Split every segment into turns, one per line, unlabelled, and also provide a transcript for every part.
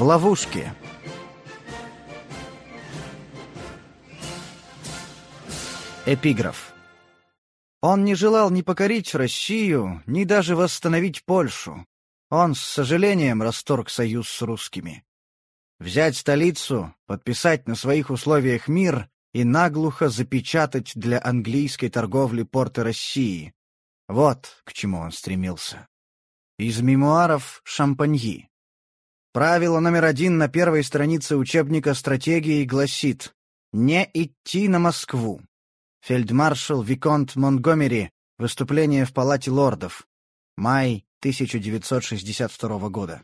В ловушке. Эпиграф. Он не желал ни покорить Россию, ни даже восстановить Польшу. Он с сожалением расторг союз с русскими. Взять столицу, подписать на своих условиях мир и наглухо запечатать для английской торговли порты России. Вот к чему он стремился. Из мемуаров Шампаньи. Правило номер один на первой странице учебника стратегии гласит «Не идти на Москву». Фельдмаршал Виконт Монтгомери. Выступление в Палате лордов. Май 1962 года.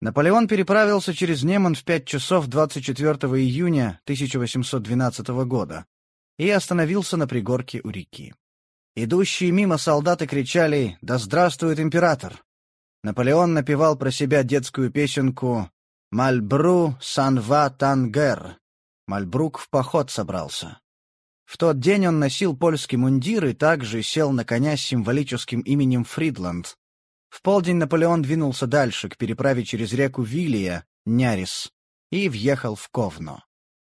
Наполеон переправился через Неман в 5 часов 24 июня 1812 года и остановился на пригорке у реки. Идущие мимо солдаты кричали «Да здравствует император!». Наполеон напевал про себя детскую песенку «Мальбру санва тангер» — «Мальбрук в поход собрался». В тот день он носил польский мундир и также сел на коня с символическим именем Фридланд. В полдень Наполеон двинулся дальше, к переправе через реку Вилия, Нярис, и въехал в Ковно.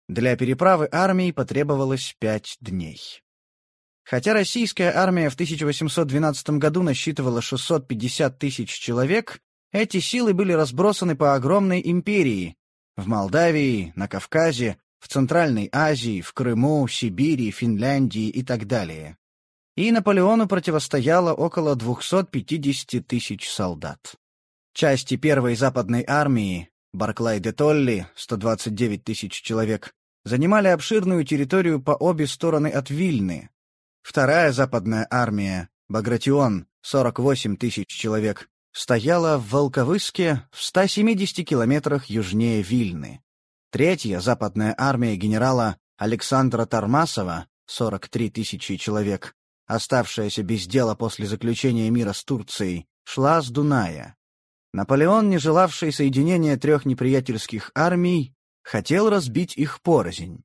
Для переправы армии потребовалось пять дней. Хотя российская армия в 1812 году насчитывала 650 тысяч человек, эти силы были разбросаны по огромной империи — в Молдавии, на Кавказе, в Центральной Азии, в Крыму, Сибири, Финляндии и так далее. И Наполеону противостояло около 250 тысяч солдат. Части первой западной армии, Барклай де Толли, 129 тысяч человек, занимали обширную территорию по обе стороны от Вильны, Вторая западная армия, Багратион, 48 тысяч человек, стояла в Волковыске в 170 километрах южнее Вильны. Третья западная армия генерала Александра Тармасова, 43 тысячи человек, оставшаяся без дела после заключения мира с Турцией, шла с Дуная. Наполеон, не желавший соединения трех неприятельских армий, хотел разбить их порознь.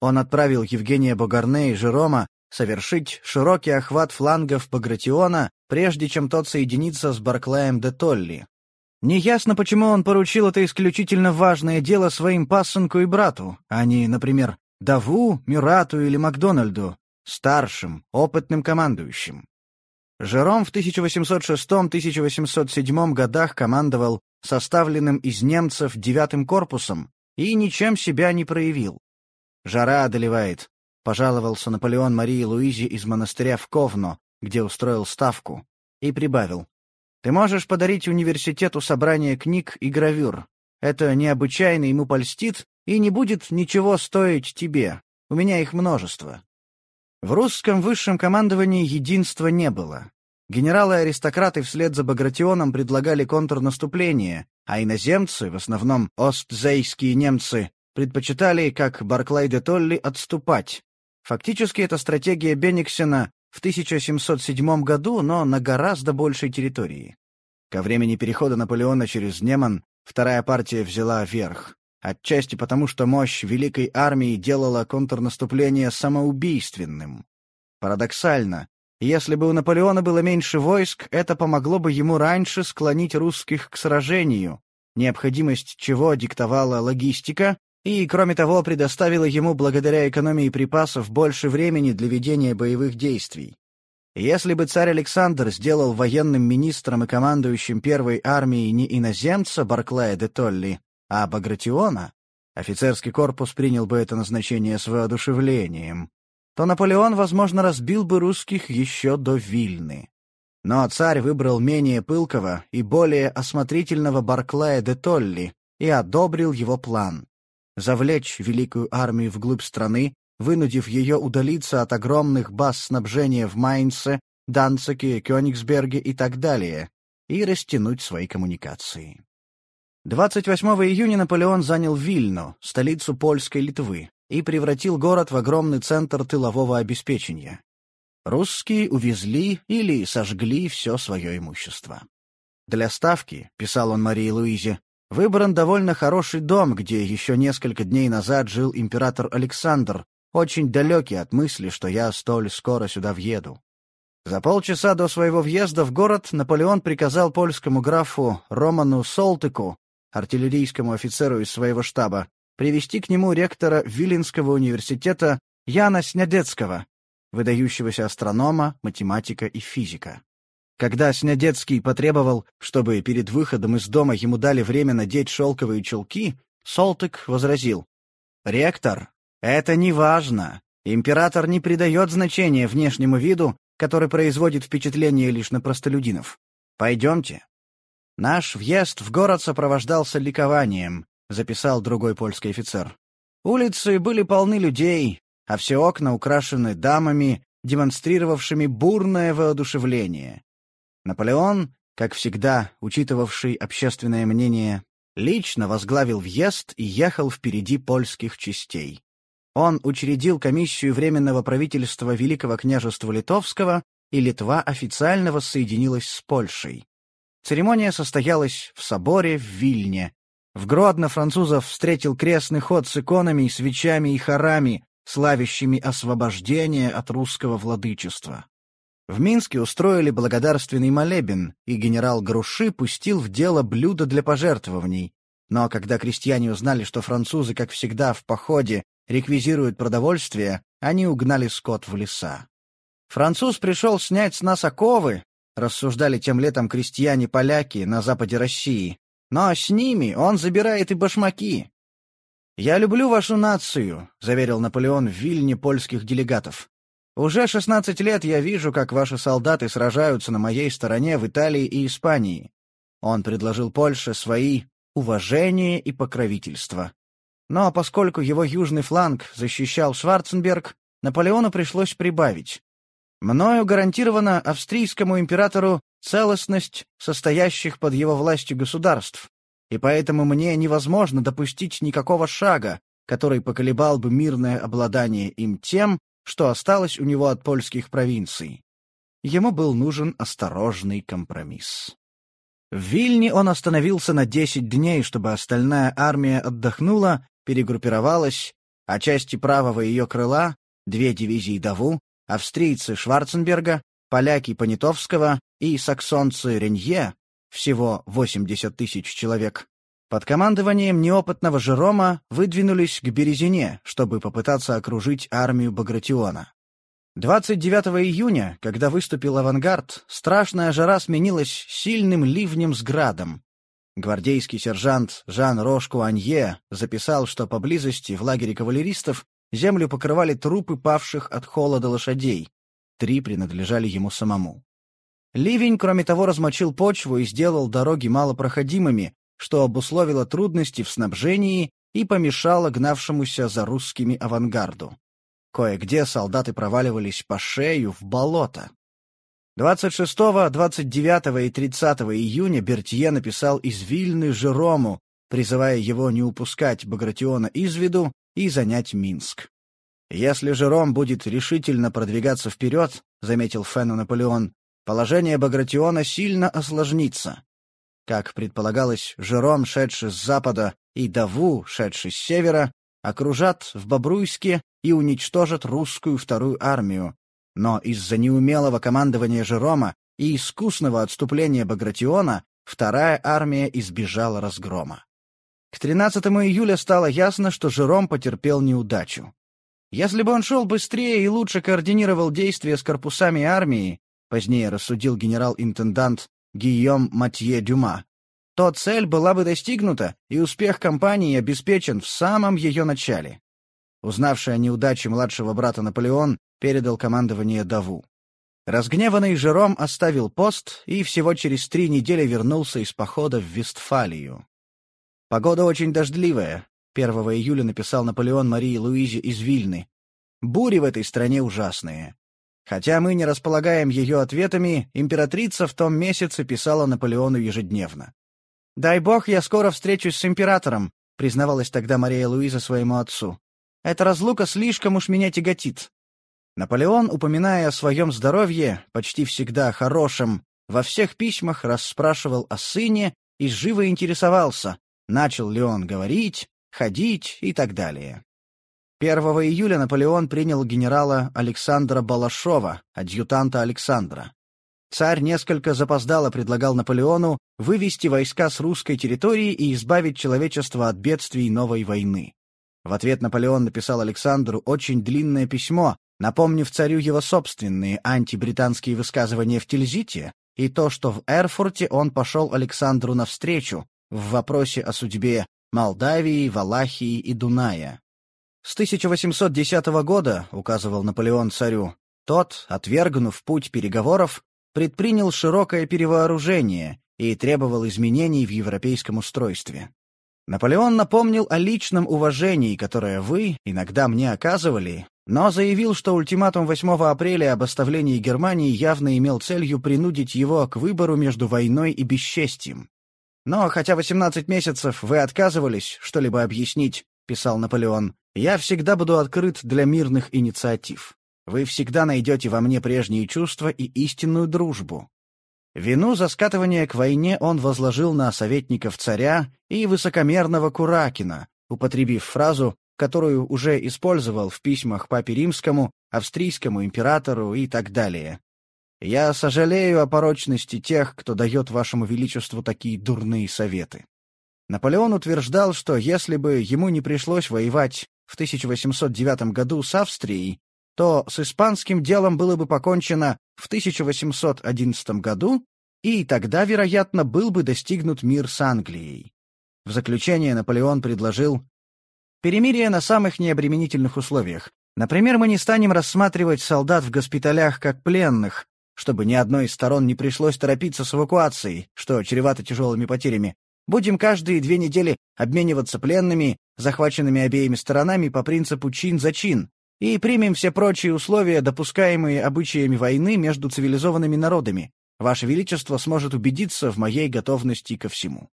Он отправил Евгения Богарне и Жерома совершить широкий охват флангов Багратиона, прежде чем тот соединится с Барклаем де Толли. Неясно, почему он поручил это исключительно важное дело своим пассенку и брату, а не, например, Даву, Мюрату или Макдональду, старшим, опытным командующим. Жером в 1806-1807 годах командовал составленным из немцев девятым корпусом и ничем себя не проявил. Жара одолевает, Пожаловался Наполеон Марии Луизе из монастыря в Ковно, где устроил ставку, и прибавил. «Ты можешь подарить университету собрание книг и гравюр. Это необычайно ему польстит и не будет ничего стоить тебе. У меня их множество». В русском высшем командовании единства не было. Генералы-аристократы вслед за Багратионом предлагали контрнаступление, а иноземцы, в основном остзейские немцы, предпочитали, как Барклай де Толли, отступать, Фактически это стратегия Бениксена в 1707 году, но на гораздо большей территории. Ко времени перехода Наполеона через Неман вторая партия взяла верх. Отчасти потому, что мощь Великой Армии делала контрнаступление самоубийственным. Парадоксально, если бы у Наполеона было меньше войск, это помогло бы ему раньше склонить русских к сражению, необходимость чего диктовала логистика, и, кроме того, предоставила ему благодаря экономии припасов больше времени для ведения боевых действий. Если бы царь Александр сделал военным министром и командующим первой армией не иноземца Барклая де Толли, а Багратиона, офицерский корпус принял бы это назначение с воодушевлением, то Наполеон, возможно, разбил бы русских еще до Вильны. Но царь выбрал менее пылкого и более осмотрительного Барклая де Толли и одобрил его план завлечь великую армию вглубь страны, вынудив ее удалиться от огромных баз снабжения в Майнце, Данцике, Кёнигсберге и так далее, и растянуть свои коммуникации. 28 июня Наполеон занял Вильну, столицу польской Литвы, и превратил город в огромный центр тылового обеспечения. Русские увезли или сожгли все свое имущество. «Для ставки», — писал он Марии Луизе, Выбран довольно хороший дом, где еще несколько дней назад жил император Александр, очень далекий от мысли, что я столь скоро сюда въеду. За полчаса до своего въезда в город Наполеон приказал польскому графу Роману Солтыку артиллерийскому офицеру из своего штаба, привести к нему ректора Виленского университета Яна Снядецкого, выдающегося астронома, математика и физика. Когда Снядецкий потребовал, чтобы перед выходом из дома ему дали время надеть шелковые чулки, Солтык возразил. «Ректор, это не важно. Император не придает значения внешнему виду, который производит впечатление лишь на простолюдинов. Пойдемте». «Наш въезд в город сопровождался ликованием», — записал другой польский офицер. «Улицы были полны людей, а все окна украшены дамами, демонстрировавшими бурное воодушевление. Наполеон, как всегда, учитывавший общественное мнение, лично возглавил въезд и ехал впереди польских частей. Он учредил комиссию Временного правительства Великого княжества Литовского, и Литва официально воссоединилась с Польшей. Церемония состоялась в соборе в Вильне. В Гродно французов встретил крестный ход с иконами, свечами и хорами, славящими освобождение от русского владычества. В Минске устроили благодарственный молебен, и генерал Груши пустил в дело блюдо для пожертвований. Но когда крестьяне узнали, что французы, как всегда, в походе реквизируют продовольствие, они угнали скот в леса. «Француз пришел снять с нас оковы», — рассуждали тем летом крестьяне-поляки на западе России. «Но с ними он забирает и башмаки». «Я люблю вашу нацию», — заверил Наполеон в Вильне польских делегатов. «Уже 16 лет я вижу, как ваши солдаты сражаются на моей стороне в Италии и Испании». Он предложил Польше свои уважение и покровительство. Но поскольку его южный фланг защищал Шварценберг, Наполеону пришлось прибавить. Мною гарантирована австрийскому императору целостность состоящих под его властью государств, и поэтому мне невозможно допустить никакого шага, который поколебал бы мирное обладание им тем, что осталось у него от польских провинций. Ему был нужен осторожный компромисс. В Вильне он остановился на 10 дней, чтобы остальная армия отдохнула, перегруппировалась, а части правого ее крыла, две дивизии Даву, австрийцы Шварценберга, поляки Понятовского и саксонцы Ренье, всего 80 тысяч человек, под командованием неопытного Жерома выдвинулись к Березине, чтобы попытаться окружить армию Багратиона. 29 июня, когда выступил авангард, страшная жара сменилась сильным ливнем с градом. Гвардейский сержант Жан Рошку Анье записал, что поблизости, в лагере кавалеристов, землю покрывали трупы павших от холода лошадей. Три принадлежали ему самому. Ливень, кроме того, размочил почву и сделал дороги малопроходимыми, что обусловило трудности в снабжении и помешало гнавшемуся за русскими авангарду. Кое-где солдаты проваливались по шею в болото. 26, 29 и 30 июня Бертье написал из Вильны Жерому, призывая его не упускать Багратиона из виду и занять Минск. «Если Жером будет решительно продвигаться вперед, — заметил Фену Наполеон, — положение Багратиона сильно осложнится. Как предполагалось, Жером, шедший с запада, и Даву, шедший с севера, окружат в Бобруйске и уничтожат русскую вторую армию. Но из-за неумелого командования Жерома и искусного отступления Багратиона вторая армия избежала разгрома. К 13 июля стало ясно, что Жером потерпел неудачу. Если бы он шел быстрее и лучше координировал действия с корпусами армии, позднее рассудил генерал-интендант Гийом Матье Дюма, то цель была бы достигнута, и успех кампании обеспечен в самом ее начале. Узнавший о неудаче младшего брата Наполеон передал командование Даву. Разгневанный Жером оставил пост и всего через три недели вернулся из похода в Вестфалию. «Погода очень дождливая», — 1 июля написал Наполеон Марии Луизе из Вильны. «Бури в этой стране ужасные. Хотя мы не располагаем ее ответами, императрица в том месяце писала Наполеону ежедневно. «Дай бог, я скоро встречусь с императором», — признавалась тогда Мария Луиза своему отцу. «Эта разлука слишком уж меня тяготит». Наполеон, упоминая о своем здоровье, почти всегда хорошем, во всех письмах расспрашивал о сыне и живо интересовался, начал ли он говорить, ходить и так далее. 1 июля Наполеон принял генерала Александра Балашова, адъютанта Александра. Царь несколько запоздало предлагал Наполеону вывести войска с русской территории и избавить человечество от бедствий новой войны. В ответ Наполеон написал Александру очень длинное письмо, напомнив царю его собственные антибританские высказывания в Тильзите и то, что в Эрфурте он пошел Александру навстречу в вопросе о судьбе Молдавии, Валахии и Дуная. С 1810 года, указывал Наполеон царю, тот, отвергнув путь переговоров, предпринял широкое перевооружение и требовал изменений в европейском устройстве. Наполеон напомнил о личном уважении, которое вы иногда мне оказывали, но заявил, что ультиматум 8 апреля об оставлении Германии явно имел целью принудить его к выбору между войной и бесчестием. «Но хотя 18 месяцев вы отказывались что-либо объяснить», — писал Наполеон, — «я всегда буду открыт для мирных инициатив. Вы всегда найдете во мне прежние чувства и истинную дружбу. Вину за скатывание к войне он возложил на советников царя и высокомерного Куракина, употребив фразу, которую уже использовал в письмах папе римскому, австрийскому императору и так далее. «Я сожалею о порочности тех, кто дает вашему величеству такие дурные советы». Наполеон утверждал, что если бы ему не пришлось воевать в 1809 году с Австрией, то с испанским делом было бы покончено в 1811 году, и тогда, вероятно, был бы достигнут мир с Англией. В заключение Наполеон предложил перемирие на самых необременительных условиях. Например, мы не станем рассматривать солдат в госпиталях как пленных, чтобы ни одной из сторон не пришлось торопиться с эвакуацией, что чревато тяжелыми потерями. Будем каждые две недели обмениваться пленными, захваченными обеими сторонами по принципу чин за чин, и примем все прочие условия, допускаемые обычаями войны между цивилизованными народами. Ваше Величество сможет убедиться в моей готовности ко всему».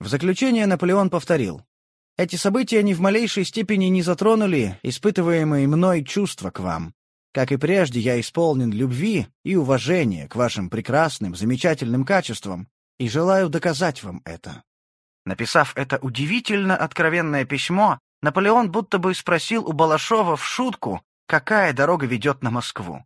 В заключение Наполеон повторил. «Эти события ни в малейшей степени не затронули испытываемые мной чувства к вам. Как и прежде, я исполнен любви и уважения к вашим прекрасным, замечательным качествам и желаю доказать вам это». Написав это удивительно откровенное письмо, Наполеон будто бы спросил у Балашова в шутку, какая дорога ведет на Москву.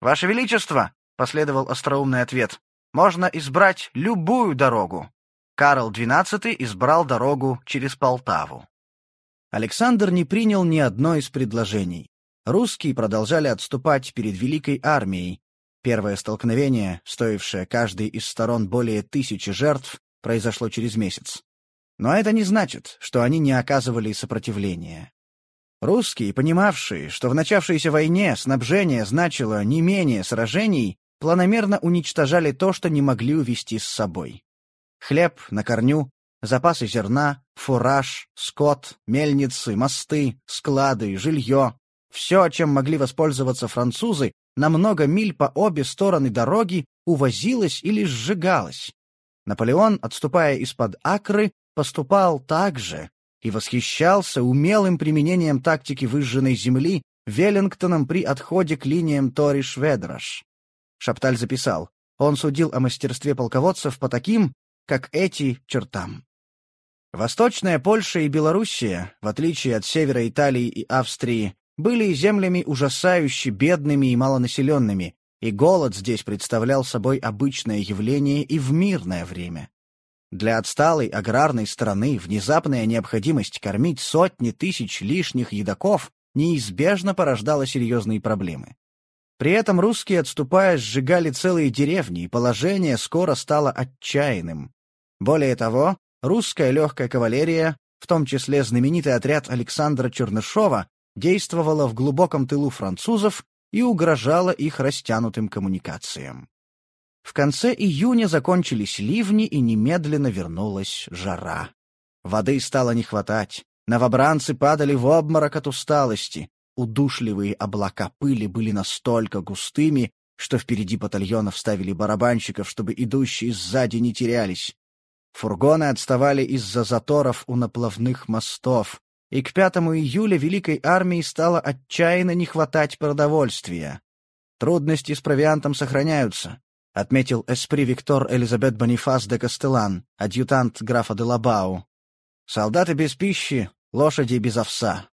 «Ваше Величество», — последовал остроумный ответ, — «можно избрать любую дорогу». Карл XII избрал дорогу через Полтаву. Александр не принял ни одно из предложений. Русские продолжали отступать перед Великой армией. Первое столкновение, стоившее каждой из сторон более тысячи жертв, произошло через месяц. Но это не значит, что они не оказывали сопротивления. Русские, понимавшие, что в начавшейся войне снабжение значило не менее сражений, планомерно уничтожали то, что не могли увезти с собой. Хлеб на корню, запасы зерна, фураж, скот, мельницы, мосты, склады, жилье — все, чем могли воспользоваться французы, на много миль по обе стороны дороги увозилось или сжигалось. Наполеон, отступая из-под Акры, поступал так же и восхищался умелым применением тактики выжженной земли Веллингтоном при отходе к линиям Тори-Шведраш. Шапталь записал, он судил о мастерстве полководцев по таким, как эти, чертам. Восточная Польша и Белоруссия, в отличие от севера Италии и Австрии, были землями ужасающе бедными и малонаселенными, и голод здесь представлял собой обычное явление и в мирное время. Для отсталой аграрной страны внезапная необходимость кормить сотни тысяч лишних едоков неизбежно порождала серьезные проблемы. При этом русские, отступая, сжигали целые деревни, и положение скоро стало отчаянным. Более того, русская легкая кавалерия, в том числе знаменитый отряд Александра Чернышова, действовала в глубоком тылу французов и угрожала их растянутым коммуникациям. В конце июня закончились ливни, и немедленно вернулась жара. Воды стало не хватать. Новобранцы падали в обморок от усталости. Удушливые облака пыли были настолько густыми, что впереди батальонов ставили барабанщиков, чтобы идущие сзади не терялись. Фургоны отставали из-за заторов у наплавных мостов, и к 5 июля Великой армии стало отчаянно не хватать продовольствия. Трудности с провиантом сохраняются отметил эспри Виктор Элизабет Бонифас де Кастелан, адъютант графа де Лабау. Солдаты без пищи, лошади без овса.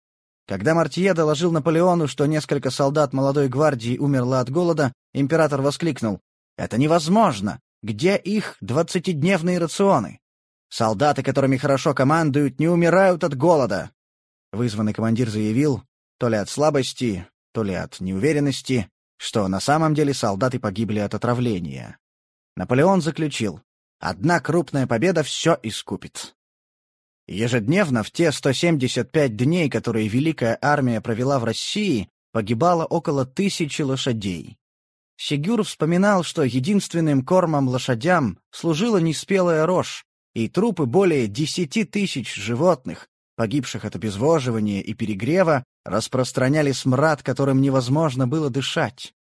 Когда Мартье доложил Наполеону, что несколько солдат молодой гвардии умерло от голода, император воскликнул Это невозможно! Где их двадцатидневные рационы? Солдаты, которыми хорошо командуют, не умирают от голода!» Вызванный командир заявил, то ли от слабости, то ли от неуверенности, что на самом деле солдаты погибли от отравления. Наполеон заключил, одна крупная победа все искупит. Ежедневно в те 175 дней, которые Великая Армия провела в России, погибало около тысячи лошадей. Сигюр вспоминал, что единственным кормом лошадям служила неспелая рожь, и трупы более десяти тысяч животных, погибших от обезвоживания и перегрева, распространяли смрад, которым невозможно было дышать.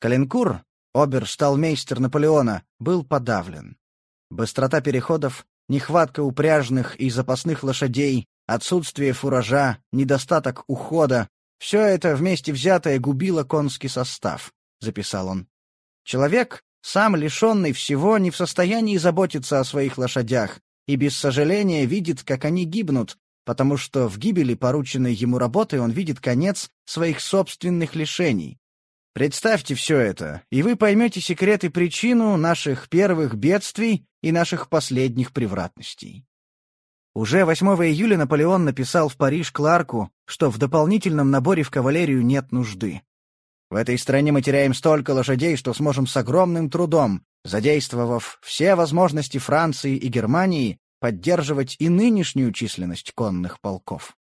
Калинкур, обершталмейстер Наполеона, был подавлен. Быстрота переходов, нехватка упряжных и запасных лошадей, отсутствие фуража, недостаток ухода — все это вместе взятое губило конский состав, — записал он. Человек, сам лишенный всего, не в состоянии заботиться о своих лошадях и без сожаления видит, как они гибнут, потому что в гибели порученной ему работы он видит конец своих собственных лишений. Представьте все это, и вы поймете секрет и причину наших первых бедствий и наших последних превратностей. Уже 8 июля Наполеон написал в Париж Кларку, что в дополнительном наборе в кавалерию нет нужды. В этой стране мы теряем столько лошадей, что сможем с огромным трудом, задействовав все возможности Франции и Германии, поддерживать и нынешнюю численность конных полков.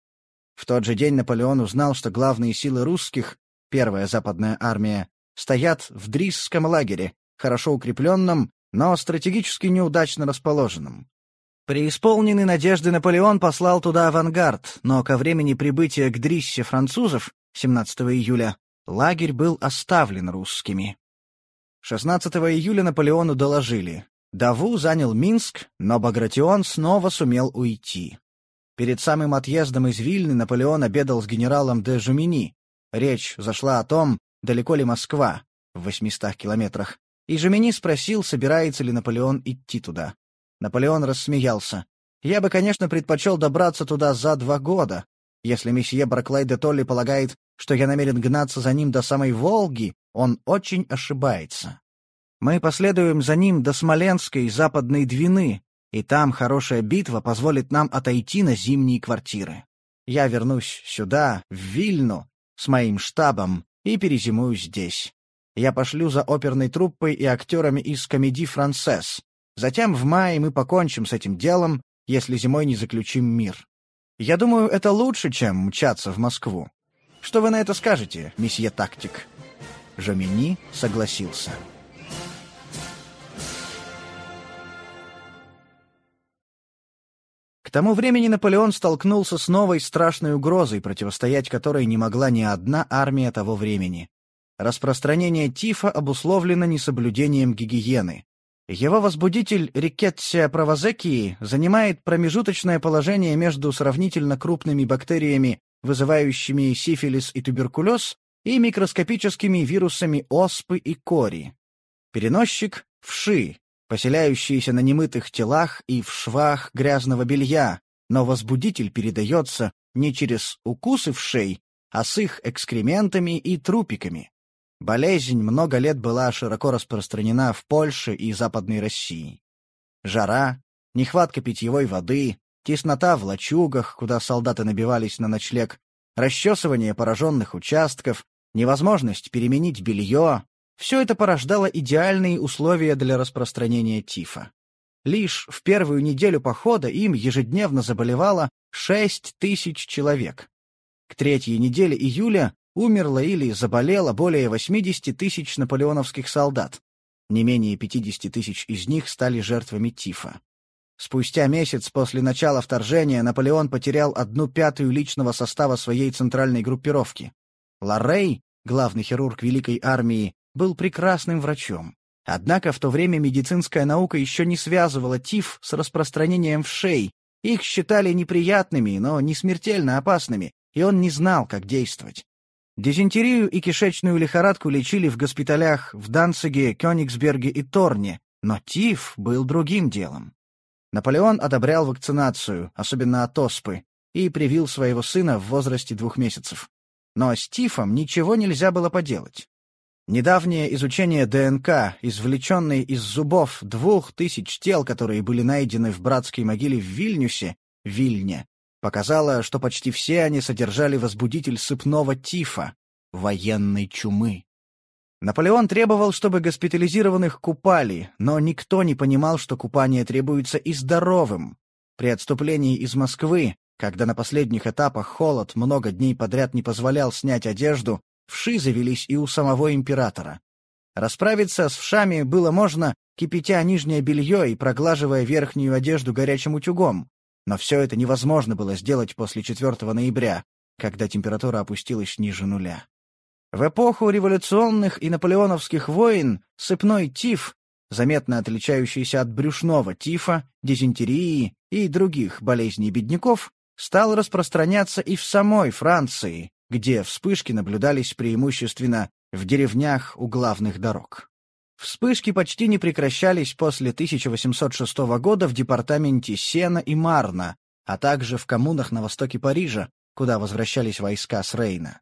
В тот же день Наполеон узнал, что главные силы русских, первая западная армия, стоят в Дрисском лагере, хорошо укрепленном, но стратегически неудачно расположенном. Преисполненный надежды Наполеон послал туда авангард, но ко времени прибытия к Дриссе французов, 17 июля, Лагерь был оставлен русскими. 16 июля Наполеону доложили. Даву занял Минск, но Багратион снова сумел уйти. Перед самым отъездом из Вильны Наполеон обедал с генералом де Жумини. Речь зашла о том, далеко ли Москва, в 800 километрах, и Жумини спросил, собирается ли Наполеон идти туда. Наполеон рассмеялся. «Я бы, конечно, предпочел добраться туда за два года, если месье Барклай де Толли полагает, что я намерен гнаться за ним до самой Волги, он очень ошибается. Мы последуем за ним до Смоленской западной Двины, и там хорошая битва позволит нам отойти на зимние квартиры. Я вернусь сюда, в Вильну, с моим штабом и перезимую здесь. Я пошлю за оперной труппой и актерами из комедии «Францесс». Затем в мае мы покончим с этим делом, если зимой не заключим мир. Я думаю, это лучше, чем мчаться в Москву. Что вы на это скажете, месье Тактик?» Жомини согласился. К тому времени Наполеон столкнулся с новой страшной угрозой, противостоять которой не могла ни одна армия того времени. Распространение тифа обусловлено несоблюдением гигиены. Его возбудитель Рикетсия правозекии занимает промежуточное положение между сравнительно крупными бактериями, вызывающими сифилис и туберкулез, и микроскопическими вирусами оспы и кори. Переносчик — вши, поселяющиеся на немытых телах и в швах грязного белья, но возбудитель передается не через укусы вшей, а с их экскрементами и трупиками. Болезнь много лет была широко распространена в Польше и Западной России. Жара, нехватка питьевой воды, теснота в лачугах, куда солдаты набивались на ночлег, расчесывание пораженных участков, невозможность переменить белье — все это порождало идеальные условия для распространения тифа. Лишь в первую неделю похода им ежедневно заболевало 6 тысяч человек. К третьей неделе июля умерло или заболело более 80 тысяч наполеоновских солдат. Не менее 50 тысяч из них стали жертвами тифа. Спустя месяц после начала вторжения Наполеон потерял одну пятую личного состава своей центральной группировки. Ларрей, главный хирург Великой армии, был прекрасным врачом. Однако в то время медицинская наука еще не связывала тиф с распространением вшей. Их считали неприятными, но не смертельно опасными, и он не знал, как действовать. Дизентерию и кишечную лихорадку лечили в госпиталях в Данциге, Кёнигсберге и Торне, но тиф был другим делом. Наполеон одобрял вакцинацию, особенно от оспы, и привил своего сына в возрасте двух месяцев. Но с тифом ничего нельзя было поделать. Недавнее изучение ДНК, извлеченной из зубов двух тысяч тел, которые были найдены в братской могиле в Вильнюсе, Вильне, показало, что почти все они содержали возбудитель сыпного тифа, военной чумы. Наполеон требовал, чтобы госпитализированных купали, но никто не понимал, что купание требуется и здоровым. При отступлении из Москвы, когда на последних этапах холод много дней подряд не позволял снять одежду, Вши завелись и у самого императора. Расправиться с вшами было можно, кипятя нижнее белье и проглаживая верхнюю одежду горячим утюгом. Но все это невозможно было сделать после 4 ноября, когда температура опустилась ниже нуля. В эпоху революционных и наполеоновских войн сыпной тиф, заметно отличающийся от брюшного тифа, дизентерии и других болезней бедняков, стал распространяться и в самой Франции, где вспышки наблюдались преимущественно в деревнях у главных дорог. Вспышки почти не прекращались после 1806 года в департаменте Сена и Марна, а также в коммунах на востоке Парижа, куда возвращались войска с Рейна.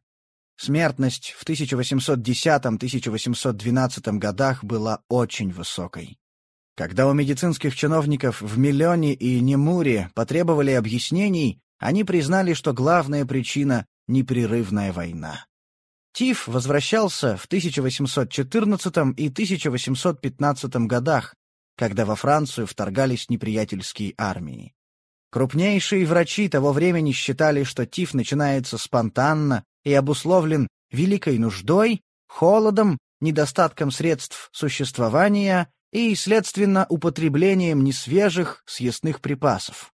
Смертность в 1810-1812 годах была очень высокой. Когда у медицинских чиновников в Миллионе и Немуре потребовали объяснений, они признали, что главная причина непрерывная война. Тиф возвращался в 1814 и 1815 годах, когда во Францию вторгались неприятельские армии. Крупнейшие врачи того времени считали, что тиф начинается спонтанно и обусловлен великой нуждой, холодом, недостатком средств существования и, следственно, употреблением несвежих съестных припасов.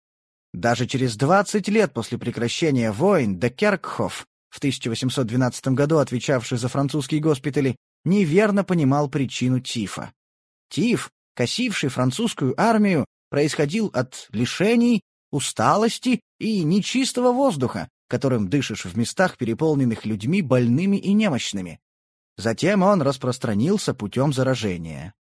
Даже через 20 лет после прекращения войн де Керкхоф, в 1812 году отвечавший за французские госпитали, неверно понимал причину тифа. Тиф, косивший французскую армию, происходил от лишений, усталости и нечистого воздуха, которым дышишь в местах, переполненных людьми больными и немощными. Затем он распространился путем заражения.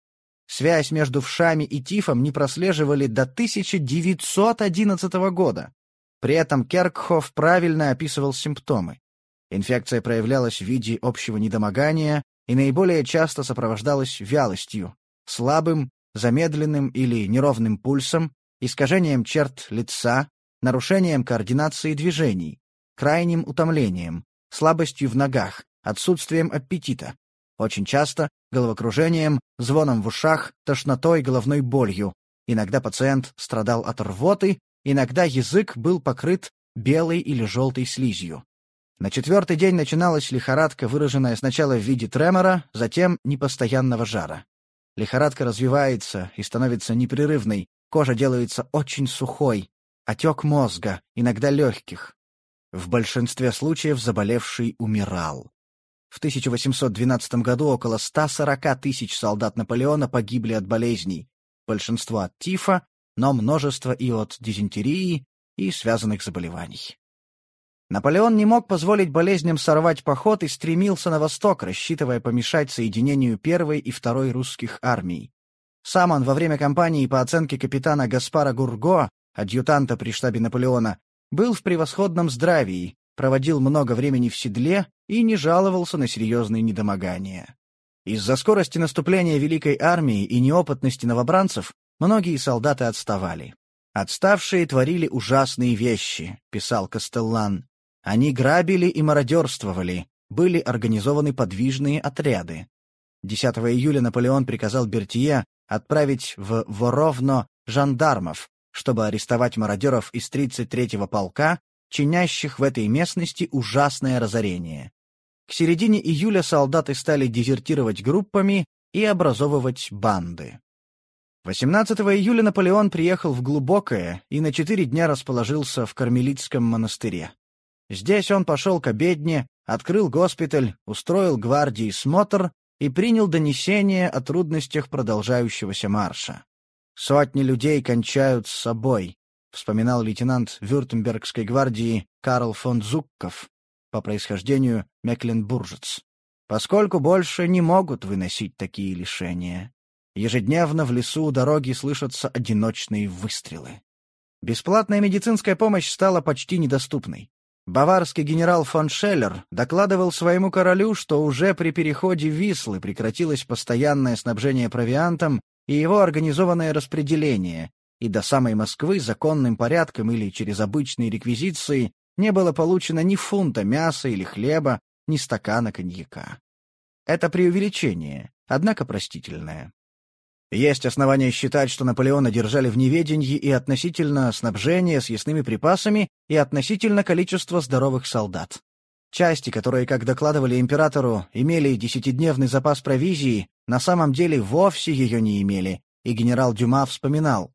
Связь между вшами и тифом не прослеживали до 1911 года. При этом Керкхоф правильно описывал симптомы. Инфекция проявлялась в виде общего недомогания и наиболее часто сопровождалась вялостью, слабым, замедленным или неровным пульсом, искажением черт лица, нарушением координации движений, крайним утомлением, слабостью в ногах, отсутствием аппетита, очень часто головокружением, звоном в ушах, тошнотой, головной болью. Иногда пациент страдал от рвоты, иногда язык был покрыт белой или желтой слизью. На четвертый день начиналась лихорадка, выраженная сначала в виде тремора, затем непостоянного жара. Лихорадка развивается и становится непрерывной, кожа делается очень сухой, отек мозга, иногда легких. В большинстве случаев заболевший умирал. В 1812 году около 140 тысяч солдат Наполеона погибли от болезней, большинство от тифа, но множество и от дизентерии и связанных заболеваний. Наполеон не мог позволить болезням сорвать поход и стремился на восток, рассчитывая помешать соединению первой и второй русских армий. Сам он во время кампании, по оценке капитана Гаспара Гурго, адъютанта при штабе Наполеона, был в превосходном здравии, проводил много времени в седле и не жаловался на серьезные недомогания. Из-за скорости наступления Великой Армии и неопытности новобранцев многие солдаты отставали. «Отставшие творили ужасные вещи», — писал Кастеллан. «Они грабили и мародерствовали, были организованы подвижные отряды. 10 июля Наполеон приказал Бертье отправить в Воровно жандармов, чтобы арестовать мародеров из 33-го полка чинящих в этой местности ужасное разорение. К середине июля солдаты стали дезертировать группами и образовывать банды. 18 июля Наполеон приехал в Глубокое и на четыре дня расположился в Кармелитском монастыре. Здесь он пошел к обедне, открыл госпиталь, устроил гвардии смотр и принял донесение о трудностях продолжающегося марша. Сотни людей кончают с собой, вспоминал лейтенант Вюртембергской гвардии Карл фон Зукков, по происхождению мекленбуржец, поскольку больше не могут выносить такие лишения. Ежедневно в лесу у дороги слышатся одиночные выстрелы. Бесплатная медицинская помощь стала почти недоступной. Баварский генерал фон Шеллер докладывал своему королю, что уже при переходе Вислы прекратилось постоянное снабжение провиантом и его организованное распределение, и до самой Москвы законным порядком или через обычные реквизиции не было получено ни фунта мяса или хлеба, ни стакана коньяка. Это преувеличение, однако простительное. Есть основания считать, что Наполеона держали в неведении и относительно снабжения съестными припасами, и относительно количества здоровых солдат. Части, которые, как докладывали императору, имели десятидневный запас провизии, на самом деле вовсе ее не имели, и генерал Дюма вспоминал.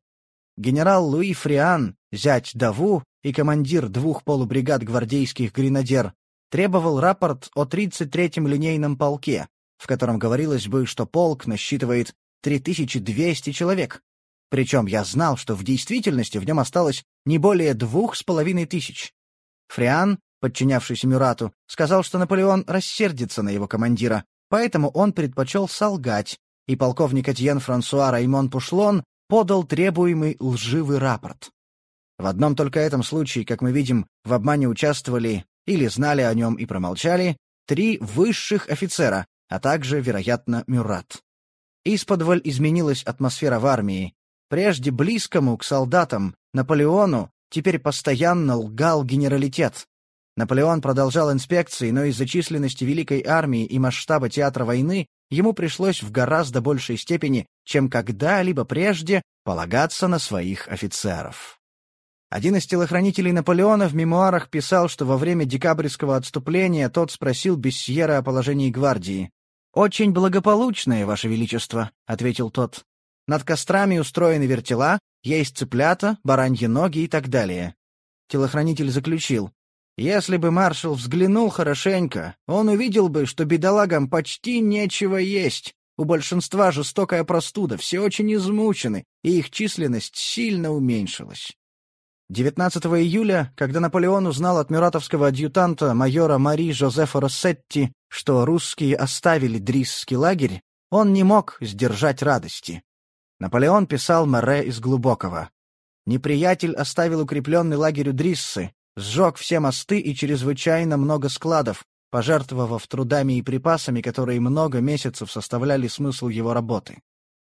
Генерал Луи Фриан, зять Даву и командир двух полубригад гвардейских гренадер, требовал рапорт о 33-м линейном полке, в котором говорилось бы, что полк насчитывает 3200 человек. Причем я знал, что в действительности в нем осталось не более двух с половиной тысяч. Фриан, подчинявшийся Мюрату, сказал, что Наполеон рассердится на его командира, поэтому он предпочел солгать, и полковник Этьен Франсуа Раймон Пушлон подал требуемый лживый рапорт. В одном только этом случае, как мы видим, в обмане участвовали или знали о нем и промолчали три высших офицера, а также, вероятно, Мюрат. Исподволь изменилась атмосфера в армии. Прежде близкому к солдатам, Наполеону, теперь постоянно лгал генералитет. Наполеон продолжал инспекции, но из-за численности Великой армии и масштаба театра войны ему пришлось в гораздо большей степени, чем когда-либо прежде, полагаться на своих офицеров. Один из телохранителей Наполеона в мемуарах писал, что во время декабрьского отступления тот спросил Бессьера о положении гвардии. «Очень благополучное, Ваше Величество», — ответил тот. «Над кострами устроены вертела, есть цыплята, бараньи ноги и так далее». Телохранитель заключил. «Если бы маршал взглянул хорошенько, он увидел бы, что бедолагам почти нечего есть. У большинства жестокая простуда, все очень измучены, и их численность сильно уменьшилась». 19 июля, когда Наполеон узнал от мюратовского адъютанта майора Мари Жозефа Россетти, что русские оставили Дрисский лагерь, он не мог сдержать радости. Наполеон писал Море из Глубокого. Неприятель оставил укрепленный лагерь у Дриссы, сжег все мосты и чрезвычайно много складов, пожертвовав трудами и припасами, которые много месяцев составляли смысл его работы.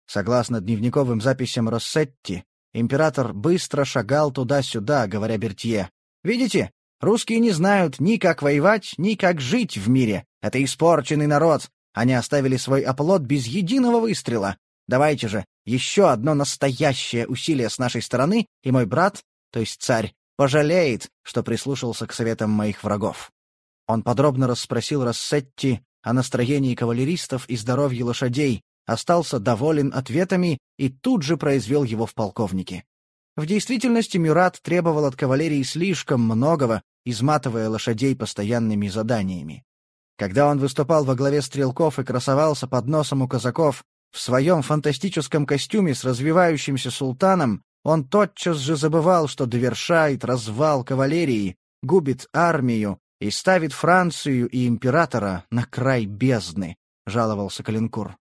Согласно дневниковым записям Россетти, Император быстро шагал туда-сюда, говоря Бертье. «Видите, русские не знают ни как воевать, ни как жить в мире. Это испорченный народ. Они оставили свой оплот без единого выстрела. Давайте же, еще одно настоящее усилие с нашей стороны, и мой брат, то есть царь, пожалеет, что прислушался к советам моих врагов». Он подробно расспросил Рассетти о настроении кавалеристов и здоровье лошадей, остался доволен ответами и тут же произвел его в полковнике. В действительности Мюрат требовал от кавалерии слишком многого, изматывая лошадей постоянными заданиями. Когда он выступал во главе стрелков и красовался под носом у казаков в своем фантастическом костюме с развивающимся султаном, он тотчас же забывал, что довершает развал кавалерии, губит армию и ставит Францию и императора на край бездны, — жаловался Калинкур.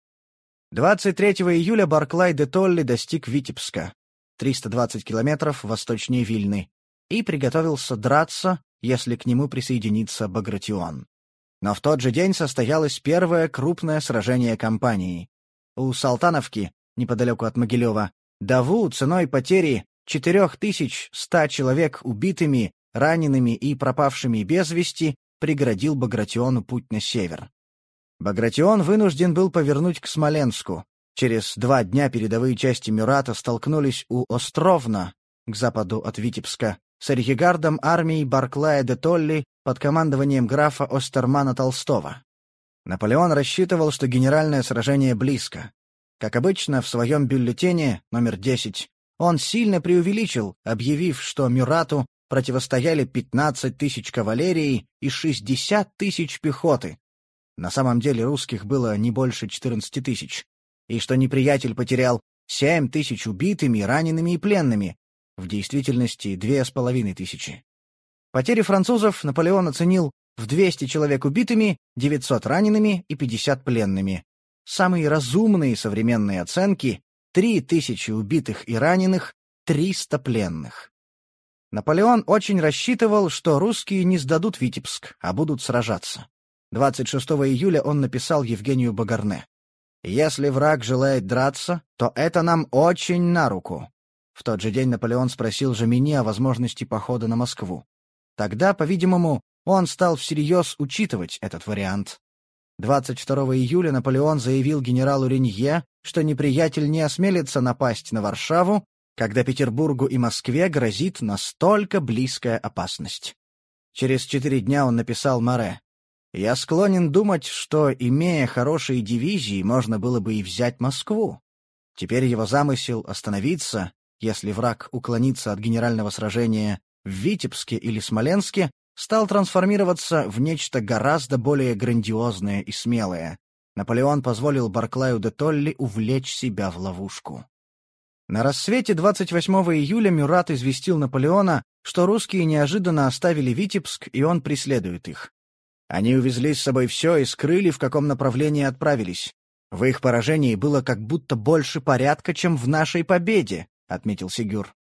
23 июля Барклай де Толли достиг Витебска, 320 километров восточнее Вильны, и приготовился драться, если к нему присоединится Багратион. Но в тот же день состоялось первое крупное сражение кампании. У Салтановки, неподалеку от Могилева, Даву ценой потери 4100 человек убитыми, ранеными и пропавшими без вести преградил Багратиону путь на север. Багратион вынужден был повернуть к Смоленску. Через два дня передовые части Мюрата столкнулись у Островна, к западу от Витебска, с арьегардом армии Барклая де Толли под командованием графа Остермана Толстого. Наполеон рассчитывал, что генеральное сражение близко. Как обычно, в своем бюллетене, номер 10, он сильно преувеличил, объявив, что Мюрату противостояли 15 тысяч кавалерии и 60 тысяч пехоты, на самом деле русских было не больше 14 тысяч, и что неприятель потерял 7 тысяч убитыми, ранеными и пленными, в действительности две с половиной тысячи. Потери французов Наполеон оценил в 200 человек убитыми, 900 ранеными и 50 пленными. Самые разумные современные оценки — 3000 убитых и раненых, 300 пленных. Наполеон очень рассчитывал, что русские не сдадут Витебск, а будут сражаться. 26 июля он написал Евгению Багарне. «Если враг желает драться, то это нам очень на руку». В тот же день Наполеон спросил Жамини о возможности похода на Москву. Тогда, по-видимому, он стал всерьез учитывать этот вариант. 22 июля Наполеон заявил генералу Ренье, что неприятель не осмелится напасть на Варшаву, когда Петербургу и Москве грозит настолько близкая опасность. Через четыре дня он написал Море. «Я склонен думать, что, имея хорошие дивизии, можно было бы и взять Москву. Теперь его замысел остановиться, если враг уклонится от генерального сражения в Витебске или Смоленске, стал трансформироваться в нечто гораздо более грандиозное и смелое. Наполеон позволил Барклаю де Толли увлечь себя в ловушку. На рассвете 28 июля Мюрат известил Наполеона, что русские неожиданно оставили Витебск, и он преследует их. Они увезли с собой все и скрыли, в каком направлении отправились. В их поражении было как будто больше порядка, чем в нашей победе, — отметил Сигюр.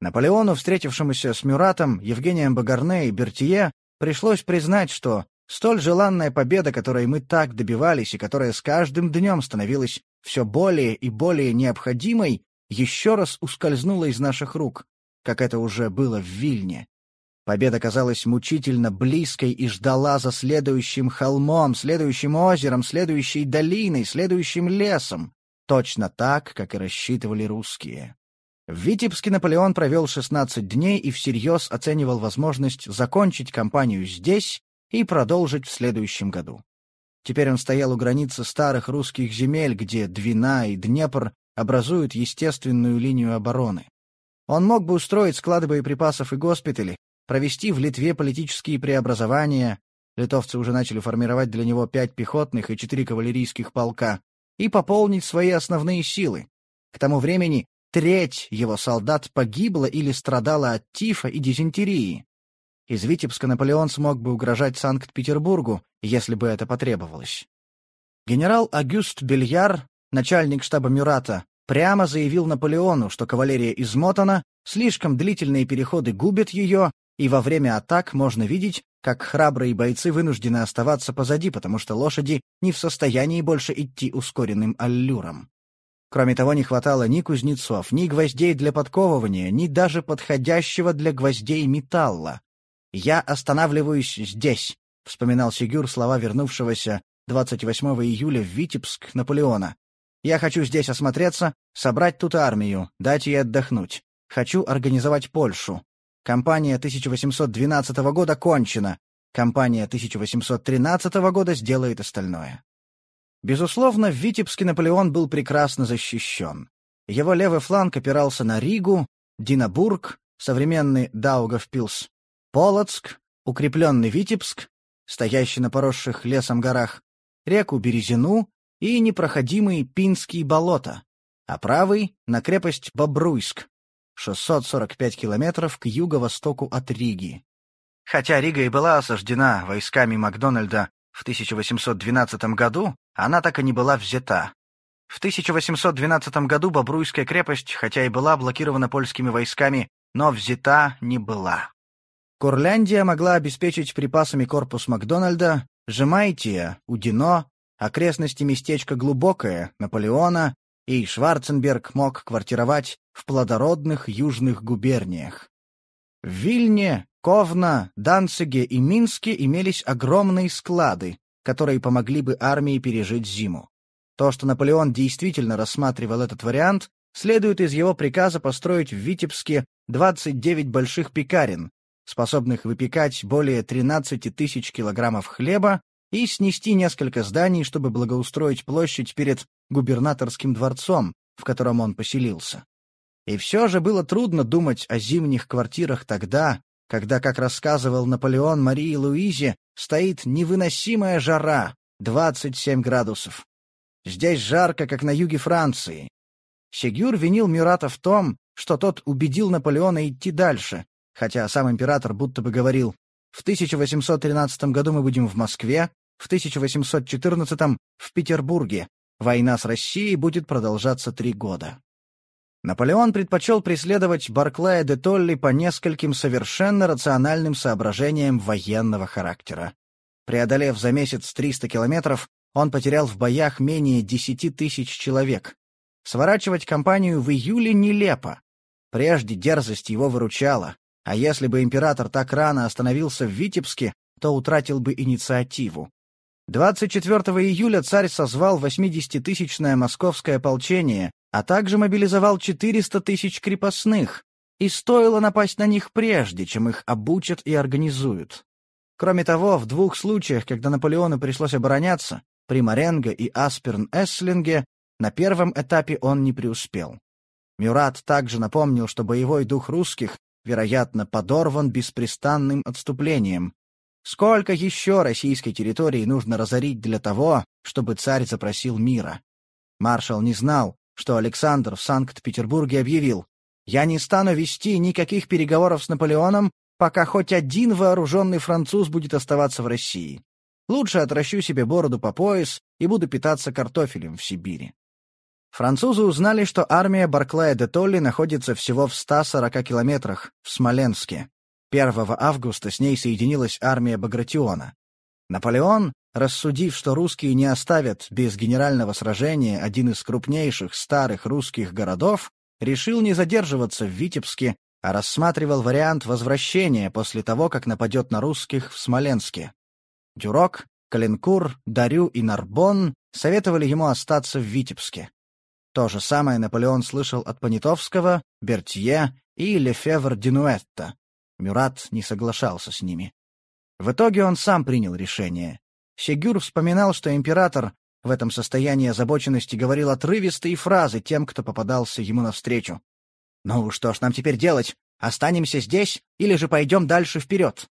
Наполеону, встретившемуся с Мюратом, Евгением Багарне и Бертье, пришлось признать, что столь желанная победа, которой мы так добивались и которая с каждым днем становилась все более и более необходимой, еще раз ускользнула из наших рук, как это уже было в Вильне. Победа казалась мучительно близкой и ждала за следующим холмом, следующим озером, следующей долиной, следующим лесом, точно так, как и рассчитывали русские. В Витебске Наполеон провел 16 дней и всерьез оценивал возможность закончить кампанию здесь и продолжить в следующем году. Теперь он стоял у границы старых русских земель, где Двина и Днепр образуют естественную линию обороны. Он мог бы устроить склады боеприпасов и госпитали, провести в Литве политические преобразования, литовцы уже начали формировать для него пять пехотных и четыре кавалерийских полка, и пополнить свои основные силы. К тому времени Треть его солдат погибла или страдала от тифа и дизентерии. Из Витебска Наполеон смог бы угрожать Санкт-Петербургу, если бы это потребовалось. Генерал Агюст Бельяр, начальник штаба Мюрата, прямо заявил Наполеону, что кавалерия измотана, слишком длительные переходы губят ее, и во время атак можно видеть, как храбрые бойцы вынуждены оставаться позади, потому что лошади не в состоянии больше идти ускоренным аллюром. Кроме того, не хватало ни кузнецов, ни гвоздей для подковывания, ни даже подходящего для гвоздей металла. «Я останавливаюсь здесь», — вспоминал Сигюр слова вернувшегося 28 июля в Витебск Наполеона. «Я хочу здесь осмотреться, собрать тут армию, дать ей отдохнуть. Хочу организовать Польшу. Кампания 1812 года кончена. Кампания 1813 года сделает остальное». Безусловно, в Витебске Наполеон был прекрасно защищен. Его левый фланг опирался на Ригу, Динабург, современный Даугавпилс, Полоцк, укрепленный Витебск, стоящий на поросших лесом горах, реку Березину и непроходимые Пинские болота, а правый — на крепость Бобруйск, 645 километров к юго-востоку от Риги. Хотя Рига и была осаждена войсками Макдональда в 1812 году, она так и не была взята. В 1812 году Бобруйская крепость, хотя и была блокирована польскими войсками, но взята не была. Курляндия могла обеспечить припасами корпус Макдональда, Жемайтия, Удино, окрестности местечка Глубокое, Наполеона, и Шварценберг мог квартировать в плодородных южных губерниях. В Вильне, Ковна, Данциге и Минске имелись огромные склады, которые помогли бы армии пережить зиму. То, что Наполеон действительно рассматривал этот вариант, следует из его приказа построить в Витебске 29 больших пекарен, способных выпекать более 13 тысяч килограммов хлеба и снести несколько зданий, чтобы благоустроить площадь перед губернаторским дворцом, в котором он поселился. И все же было трудно думать о зимних квартирах тогда, когда, как рассказывал Наполеон Марии Луизе, стоит невыносимая жара — 27 градусов. Здесь жарко, как на юге Франции. Сегюр винил Мюрата в том, что тот убедил Наполеона идти дальше, хотя сам император будто бы говорил «В 1813 году мы будем в Москве, в 1814 — в Петербурге. Война с Россией будет продолжаться три года». Наполеон предпочел преследовать Барклая де Толли по нескольким совершенно рациональным соображениям военного характера. Преодолев за месяц 300 километров, он потерял в боях менее 10 тысяч человек. Сворачивать кампанию в июле нелепо. Прежде дерзость его выручала, а если бы император так рано остановился в Витебске, то утратил бы инициативу. 24 июля царь созвал 80-тысячное московское ополчение, а также мобилизовал 400 тысяч крепостных, и стоило напасть на них прежде, чем их обучат и организуют. Кроме того, в двух случаях, когда Наполеону пришлось обороняться, при Маренго и Асперн-Эсслинге, на первом этапе он не преуспел. Мюрат также напомнил, что боевой дух русских, вероятно, подорван беспрестанным отступлением. Сколько еще российской территории нужно разорить для того, чтобы царь запросил мира? Маршал не знал, что Александр в Санкт-Петербурге объявил «Я не стану вести никаких переговоров с Наполеоном, пока хоть один вооруженный француз будет оставаться в России. Лучше отращу себе бороду по пояс и буду питаться картофелем в Сибири». Французы узнали, что армия Барклая де Толли находится всего в 140 километрах, в Смоленске. 1 августа с ней соединилась армия Багратиона. Наполеон, рассудив, что русские не оставят без генерального сражения один из крупнейших старых русских городов, решил не задерживаться в Витебске, а рассматривал вариант возвращения после того, как нападет на русских в Смоленске. Дюрок, Калинкур, Дарю и Нарбон советовали ему остаться в Витебске. То же самое Наполеон слышал от Понятовского, Бертье и Лефевр Динуэтта. Мюрат не соглашался с ними. В итоге он сам принял решение. Сегюр вспоминал, что император в этом состоянии озабоченности говорил отрывистые фразы тем, кто попадался ему навстречу. «Ну что ж нам теперь делать? Останемся здесь или же пойдем дальше вперед?»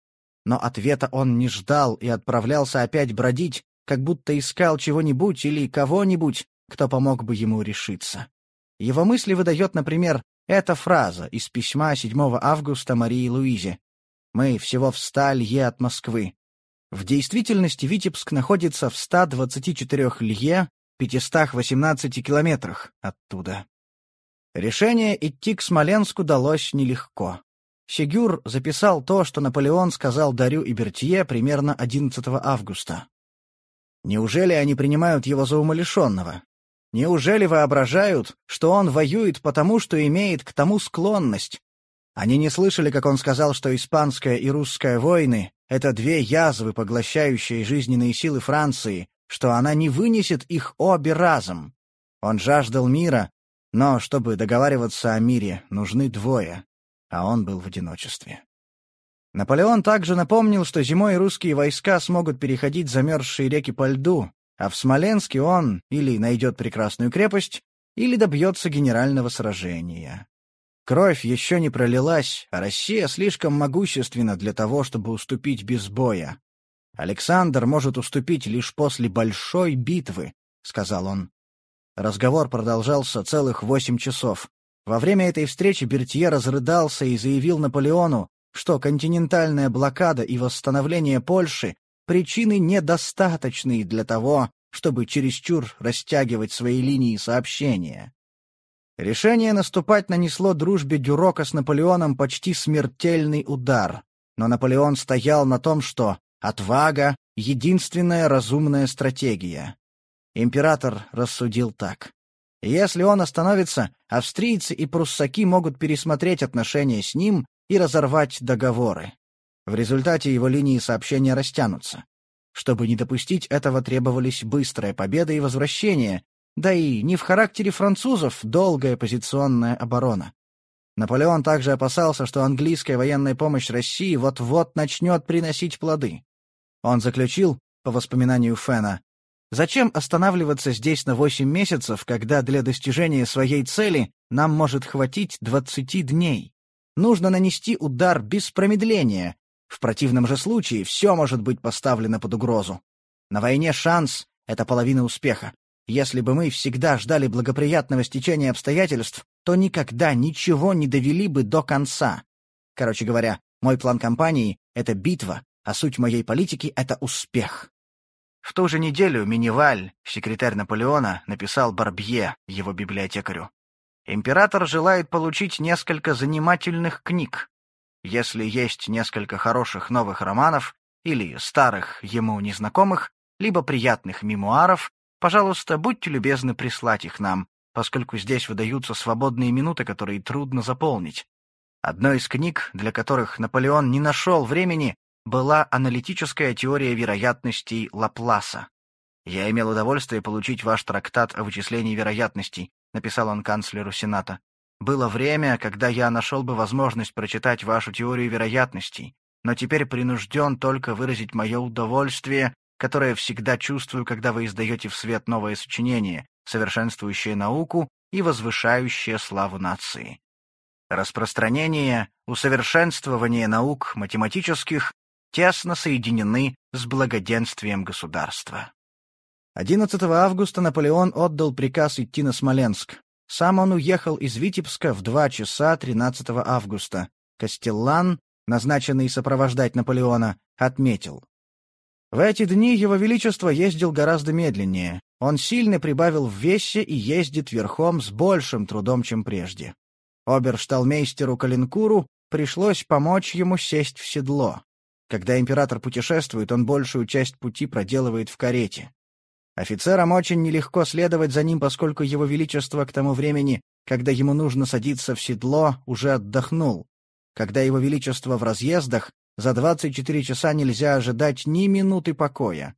Но ответа он не ждал и отправлялся опять бродить, как будто искал чего-нибудь или кого-нибудь, кто помог бы ему решиться. Его мысли выдает, например, эта фраза из письма 7 августа Марии Луизе. Мы всего в ста лье от Москвы. В действительности Витебск находится в 124 лье, 518 километрах оттуда. Решение идти к Смоленску далось нелегко. Сигюр записал то, что Наполеон сказал Дарю и Бертье примерно 11 августа. Неужели они принимают его за умалишенного? Неужели воображают, что он воюет потому, что имеет к тому склонность, они не слышали, как он сказал, что испанская и русская войны — это две язвы, поглощающие жизненные силы Франции, что она не вынесет их обе разом. Он жаждал мира, но, чтобы договариваться о мире, нужны двое, а он был в одиночестве. Наполеон также напомнил, что зимой русские войска смогут переходить замерзшие реки по льду, а в Смоленске он или найдет прекрасную крепость, или добьется генерального сражения. Кровь еще не пролилась, а Россия слишком могущественна для того, чтобы уступить без боя. Александр может уступить лишь после большой битвы, — сказал он. Разговор продолжался целых восемь часов. Во время этой встречи Бертье разрыдался и заявил Наполеону, что континентальная блокада и восстановление Польши — причины недостаточные для того, чтобы чересчур растягивать свои линии сообщения. Решение наступать нанесло дружбе Дюрока с Наполеоном почти смертельный удар, но Наполеон стоял на том, что отвага — единственная разумная стратегия. Император рассудил так. Если он остановится, австрийцы и пруссаки могут пересмотреть отношения с ним и разорвать договоры. В результате его линии сообщения растянутся. Чтобы не допустить этого, требовались быстрая победа и возвращение, да и не в характере французов долгая позиционная оборона. Наполеон также опасался, что английская военная помощь России вот-вот начнет приносить плоды. Он заключил, по воспоминанию Фена, «Зачем останавливаться здесь на восемь месяцев, когда для достижения своей цели нам может хватить двадцати дней? Нужно нанести удар без промедления. В противном же случае все может быть поставлено под угрозу. На войне шанс — это половина успеха. Если бы мы всегда ждали благоприятного стечения обстоятельств, то никогда ничего не довели бы до конца. Короче говоря, мой план кампании — это битва, а суть моей политики — это успех. В ту же неделю Миниваль, секретарь Наполеона, написал Барбье, его библиотекарю. Император желает получить несколько занимательных книг. Если есть несколько хороших новых романов или старых ему незнакомых, либо приятных мемуаров, пожалуйста, будьте любезны прислать их нам, поскольку здесь выдаются свободные минуты, которые трудно заполнить. Одной из книг, для которых Наполеон не нашел времени, была аналитическая теория вероятностей Лапласа. «Я имел удовольствие получить ваш трактат о вычислении вероятностей», — написал он канцлеру Сената. «Было время, когда я нашел бы возможность прочитать вашу теорию вероятностей, но теперь принужден только выразить мое удовольствие, которое всегда чувствую, когда вы издаете в свет новое сочинение, совершенствующее науку и возвышающее славу нации. Распространение, усовершенствование наук математических тесно соединены с благоденствием государства. 11 августа Наполеон отдал приказ идти на Смоленск. Сам он уехал из Витебска в 2 часа 13 августа. Костеллан, назначенный сопровождать Наполеона, отметил. В эти дни Его Величество ездил гораздо медленнее. Он сильно прибавил в весе и ездит верхом с большим трудом, чем прежде. Обершталмейстеру Калинкуру пришлось помочь ему сесть в седло. Когда император путешествует, он большую часть пути проделывает в карете. Офицерам очень нелегко следовать за ним, поскольку его величество к тому времени, когда ему нужно садиться в седло, уже отдохнул. Когда его величество в разъездах, за 24 часа нельзя ожидать ни минуты покоя.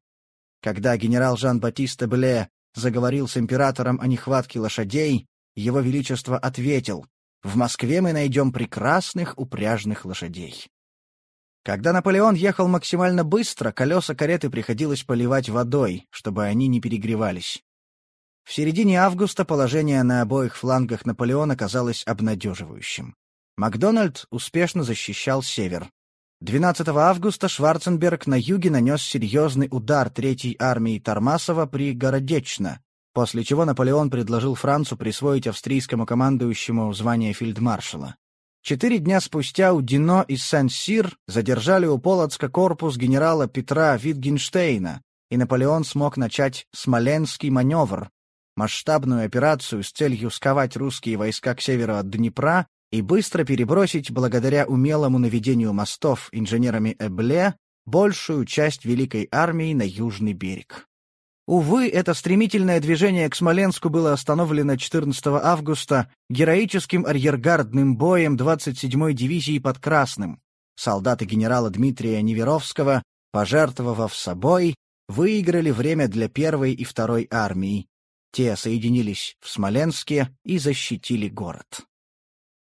Когда генерал Жан-Батиста Бле заговорил с императором о нехватке лошадей, его величество ответил, «В Москве мы найдем прекрасных упряжных лошадей». Когда Наполеон ехал максимально быстро, колеса кареты приходилось поливать водой, чтобы они не перегревались. В середине августа положение на обоих флангах Наполеона казалось обнадеживающим. Макдональд успешно защищал север. 12 августа Шварценберг на юге нанес серьезный удар Третьей армии Тормасова при Городечно, после чего Наполеон предложил Францу присвоить австрийскому командующему звание фельдмаршала. Четыре дня спустя у Дино и Сен-Сир задержали у Полоцка корпус генерала Петра Витгенштейна, и Наполеон смог начать Смоленский маневр, масштабную операцию с целью сковать русские войска к северу от Днепра и быстро перебросить, благодаря умелому наведению мостов инженерами Эбле, большую часть Великой армии на южный берег. Увы, это стремительное движение к Смоленску было остановлено 14 августа героическим арьергардным боем 27-й дивизии под Красным. Солдаты генерала Дмитрия Неверовского, пожертвовав собой, выиграли время для первой и второй армии. Те соединились в Смоленске и защитили город.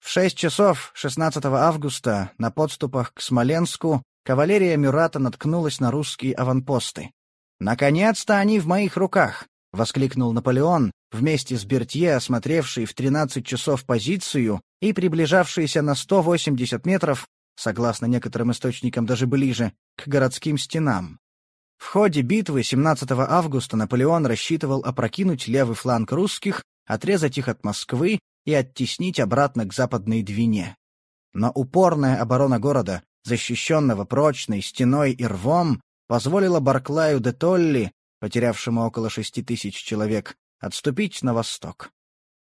В 6 часов 16 августа на подступах к Смоленску кавалерия Мюрата наткнулась на русские аванпосты. «Наконец-то они в моих руках!» — воскликнул Наполеон, вместе с Бертье, осмотревший в 13 часов позицию и приближавшийся на 180 метров, согласно некоторым источникам даже ближе, к городским стенам. В ходе битвы 17 августа Наполеон рассчитывал опрокинуть левый фланг русских, отрезать их от Москвы и оттеснить обратно к западной Двине. Но упорная оборона города, защищенного прочной стеной и рвом, позволила Барклаю де Толли, потерявшему около шести тысяч человек, отступить на восток.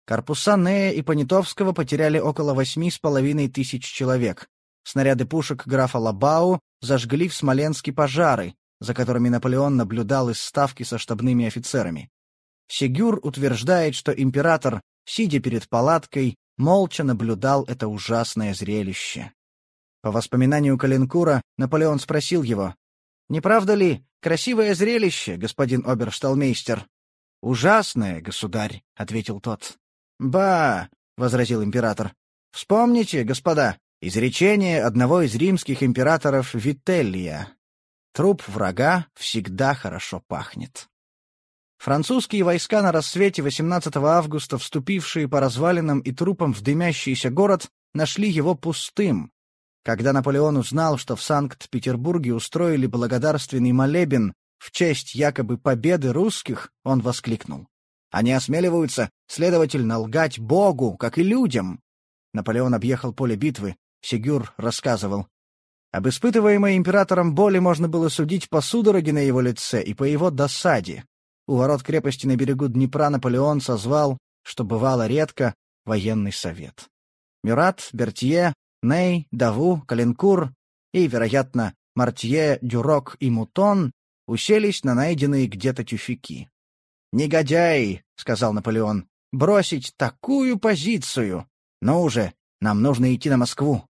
Корпуса Нея и Понятовского потеряли около восьми с половиной тысяч человек. Снаряды пушек графа Лабау зажгли в Смоленске пожары, за которыми Наполеон наблюдал из ставки со штабными офицерами. Сегюр утверждает, что император, сидя перед палаткой, молча наблюдал это ужасное зрелище. По воспоминанию Калинкура, Наполеон спросил его, не правда ли, красивое зрелище, господин обершталмейстер? — Ужасное, государь, — ответил тот. — Ба, — возразил император. — Вспомните, господа, изречение одного из римских императоров Вителлия. Труп врага всегда хорошо пахнет. Французские войска на рассвете 18 августа, вступившие по развалинам и трупам в дымящийся город, нашли его пустым, когда Наполеон узнал, что в Санкт-Петербурге устроили благодарственный молебен в честь якобы победы русских, он воскликнул. Они осмеливаются, следовательно, лгать Богу, как и людям. Наполеон объехал поле битвы, Сигюр рассказывал. Об испытываемой императором боли можно было судить по судороге на его лице и по его досаде. У ворот крепости на берегу Днепра Наполеон созвал, что бывало редко, военный совет. Мюрат, Бертье, Ней, Даву, Калинкур и, вероятно, Мартье, Дюрок и Мутон уселись на найденные где-то тюфяки. «Негодяи!» — сказал Наполеон. «Бросить такую позицию! Ну уже, нам нужно идти на Москву!»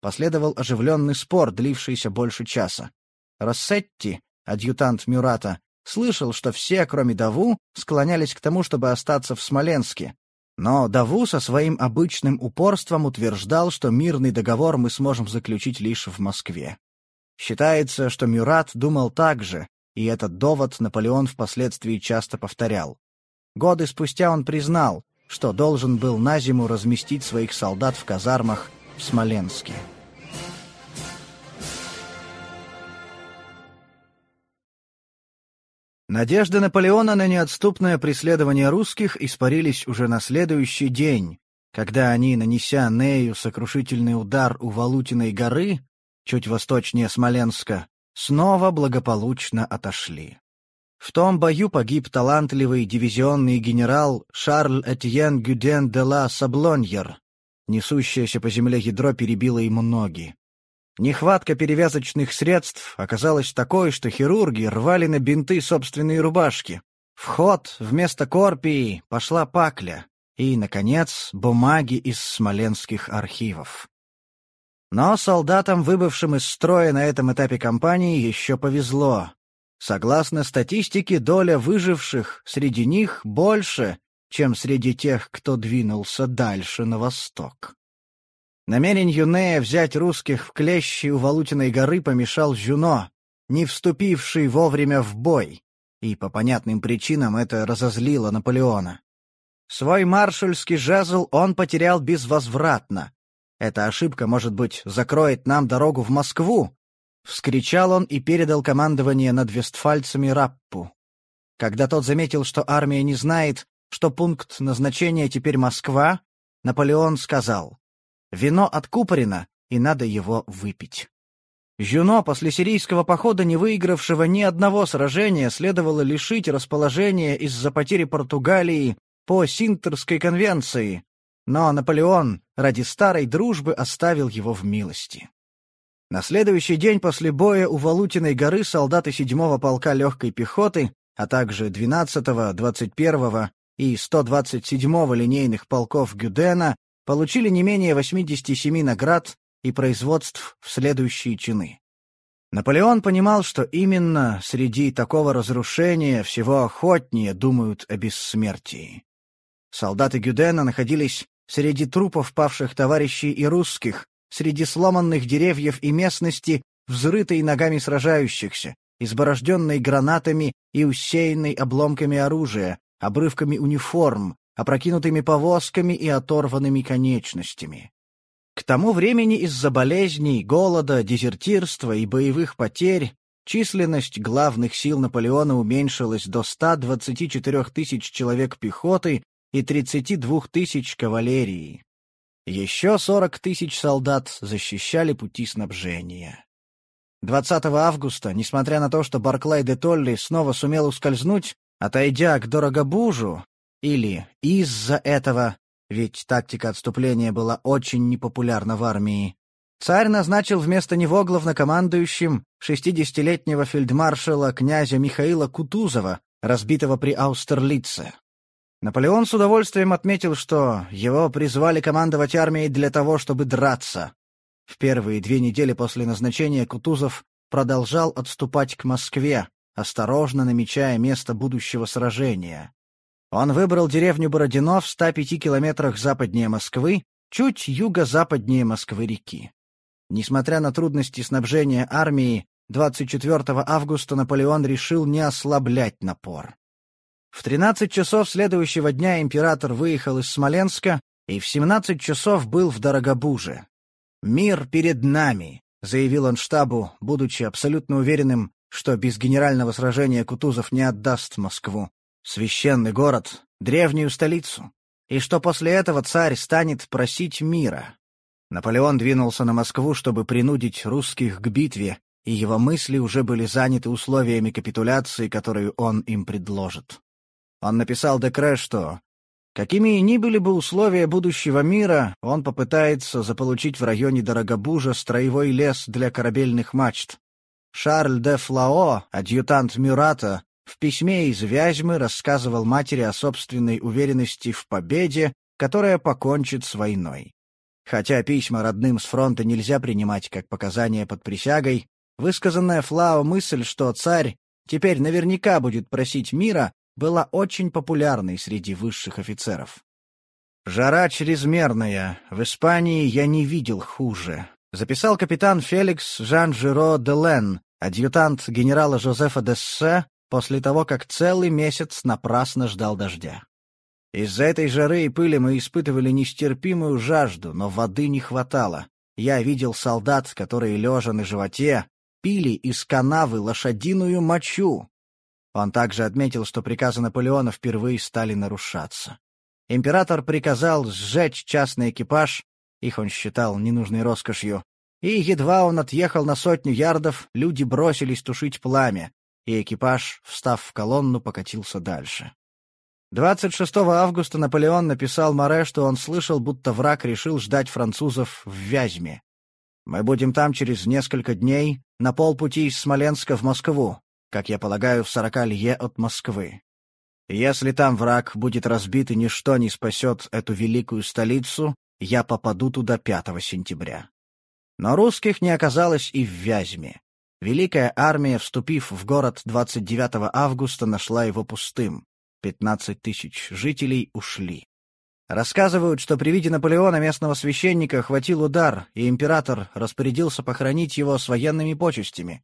Последовал оживленный спор, длившийся больше часа. Рассетти, адъютант Мюрата, слышал, что все, кроме Даву, склонялись к тому, чтобы остаться в Смоленске. Но Даву со своим обычным упорством утверждал, что мирный договор мы сможем заключить лишь в Москве. Считается, что Мюрат думал так же, и этот довод Наполеон впоследствии часто повторял. Годы спустя он признал, что должен был на зиму разместить своих солдат в казармах в Смоленске. Надежды Наполеона на неотступное преследование русских испарились уже на следующий день, когда они, нанеся Нею сокрушительный удар у Валутиной горы, чуть восточнее Смоленска, снова благополучно отошли. В том бою погиб талантливый дивизионный генерал Шарль Этьен Гюден де ла Саблоньер. Несущееся по земле ядро перебило ему ноги. Нехватка перевязочных средств оказалась такой, что хирурги рвали на бинты собственные рубашки. В ход вместо корпии пошла пакля. И, наконец, бумаги из смоленских архивов. Но солдатам, выбывшим из строя на этом этапе кампании, еще повезло. Согласно статистике, доля выживших среди них больше, чем среди тех, кто двинулся дальше на восток. Намерению Нея взять русских в клещи у Валутиной горы помешал Жюно, не вступивший вовремя в бой, и по понятным причинам это разозлило Наполеона. Свой маршальский жезл он потерял безвозвратно. Эта ошибка, может быть, закроет нам дорогу в Москву, — вскричал он и передал командование над вестфальцами Раппу. Когда тот заметил, что армия не знает, что пункт назначения теперь Москва, Наполеон сказал, Вино откупорено, и надо его выпить. Жюно, после сирийского похода, не выигравшего ни одного сражения, следовало лишить расположения из-за потери Португалии по Синтерской конвенции, но Наполеон ради старой дружбы оставил его в милости. На следующий день после боя у Валутиной горы солдаты 7-го полка легкой пехоты, а также 12-го, 21-го и 127-го линейных полков Гюдена получили не менее 87 наград и производств в следующие чины. Наполеон понимал, что именно среди такого разрушения всего охотнее думают о бессмертии. Солдаты Гюдена находились среди трупов павших товарищей и русских, среди сломанных деревьев и местности, взрытой ногами сражающихся, изборожденной гранатами и усеянной обломками оружия, обрывками униформ, опрокинутыми повозками и оторванными конечностями. К тому времени из-за болезней, голода, дезертирства и боевых потерь численность главных сил Наполеона уменьшилась до 124 тысяч человек пехоты и 32 тысяч кавалерии. Еще 40 тысяч солдат защищали пути снабжения. 20 августа, несмотря на то, что Барклай де Толли снова сумел ускользнуть, отойдя к Дорогобужу, или из-за этого, ведь тактика отступления была очень непопулярна в армии, царь назначил вместо него главнокомандующим 60-летнего фельдмаршала князя Михаила Кутузова, разбитого при Аустерлице. Наполеон с удовольствием отметил, что его призвали командовать армией для того, чтобы драться. В первые две недели после назначения Кутузов продолжал отступать к Москве, осторожно намечая место будущего сражения. Он выбрал деревню Бородино в 105 километрах западнее Москвы, чуть юго-западнее Москвы-реки. Несмотря на трудности снабжения армии, 24 августа Наполеон решил не ослаблять напор. В 13 часов следующего дня император выехал из Смоленска и в 17 часов был в Дорогобуже. «Мир перед нами», — заявил он штабу, будучи абсолютно уверенным, что без генерального сражения Кутузов не отдаст Москву священный город, древнюю столицу, и что после этого царь станет просить мира. Наполеон двинулся на Москву, чтобы принудить русских к битве, и его мысли уже были заняты условиями капитуляции, которую он им предложит. Он написал Декре, что Какими ни были бы условия будущего мира, он попытается заполучить в районе Дорогобужа строевой лес для корабельных мачт. Шарль де Флао, адъютант Мюрата, в письме из Вязьмы рассказывал матери о собственной уверенности в победе, которая покончит с войной. Хотя письма родным с фронта нельзя принимать как показания под присягой, высказанная Флао мысль, что царь теперь наверняка будет просить мира, была очень популярной среди высших офицеров. «Жара чрезмерная. В Испании я не видел хуже», — записал капитан Феликс Жан-Жиро де Лен, адъютант генерала Жозефа Дессе, после того, как целый месяц напрасно ждал дождя. Из-за этой жары и пыли мы испытывали нестерпимую жажду, но воды не хватало. Я видел солдат, которые, лежа на животе, пили из канавы лошадиную мочу. Он также отметил, что приказы Наполеона впервые стали нарушаться. Император приказал сжечь частный экипаж, их он считал ненужной роскошью, и едва он отъехал на сотню ярдов, люди бросились тушить пламя, и экипаж, встав в колонну, покатился дальше. 26 августа Наполеон написал Море, что он слышал, будто враг решил ждать французов в Вязьме. «Мы будем там через несколько дней, на полпути из Смоленска в Москву, как я полагаю, в сорока лье от Москвы. Если там враг будет разбит и ничто не спасет эту великую столицу, я попаду туда 5 сентября». Но русских не оказалось и в Вязьме. Великая армия, вступив в город 29 августа, нашла его пустым. 15 тысяч жителей ушли. Рассказывают, что при виде Наполеона местного священника хватил удар, и император распорядился похоронить его с военными почестями.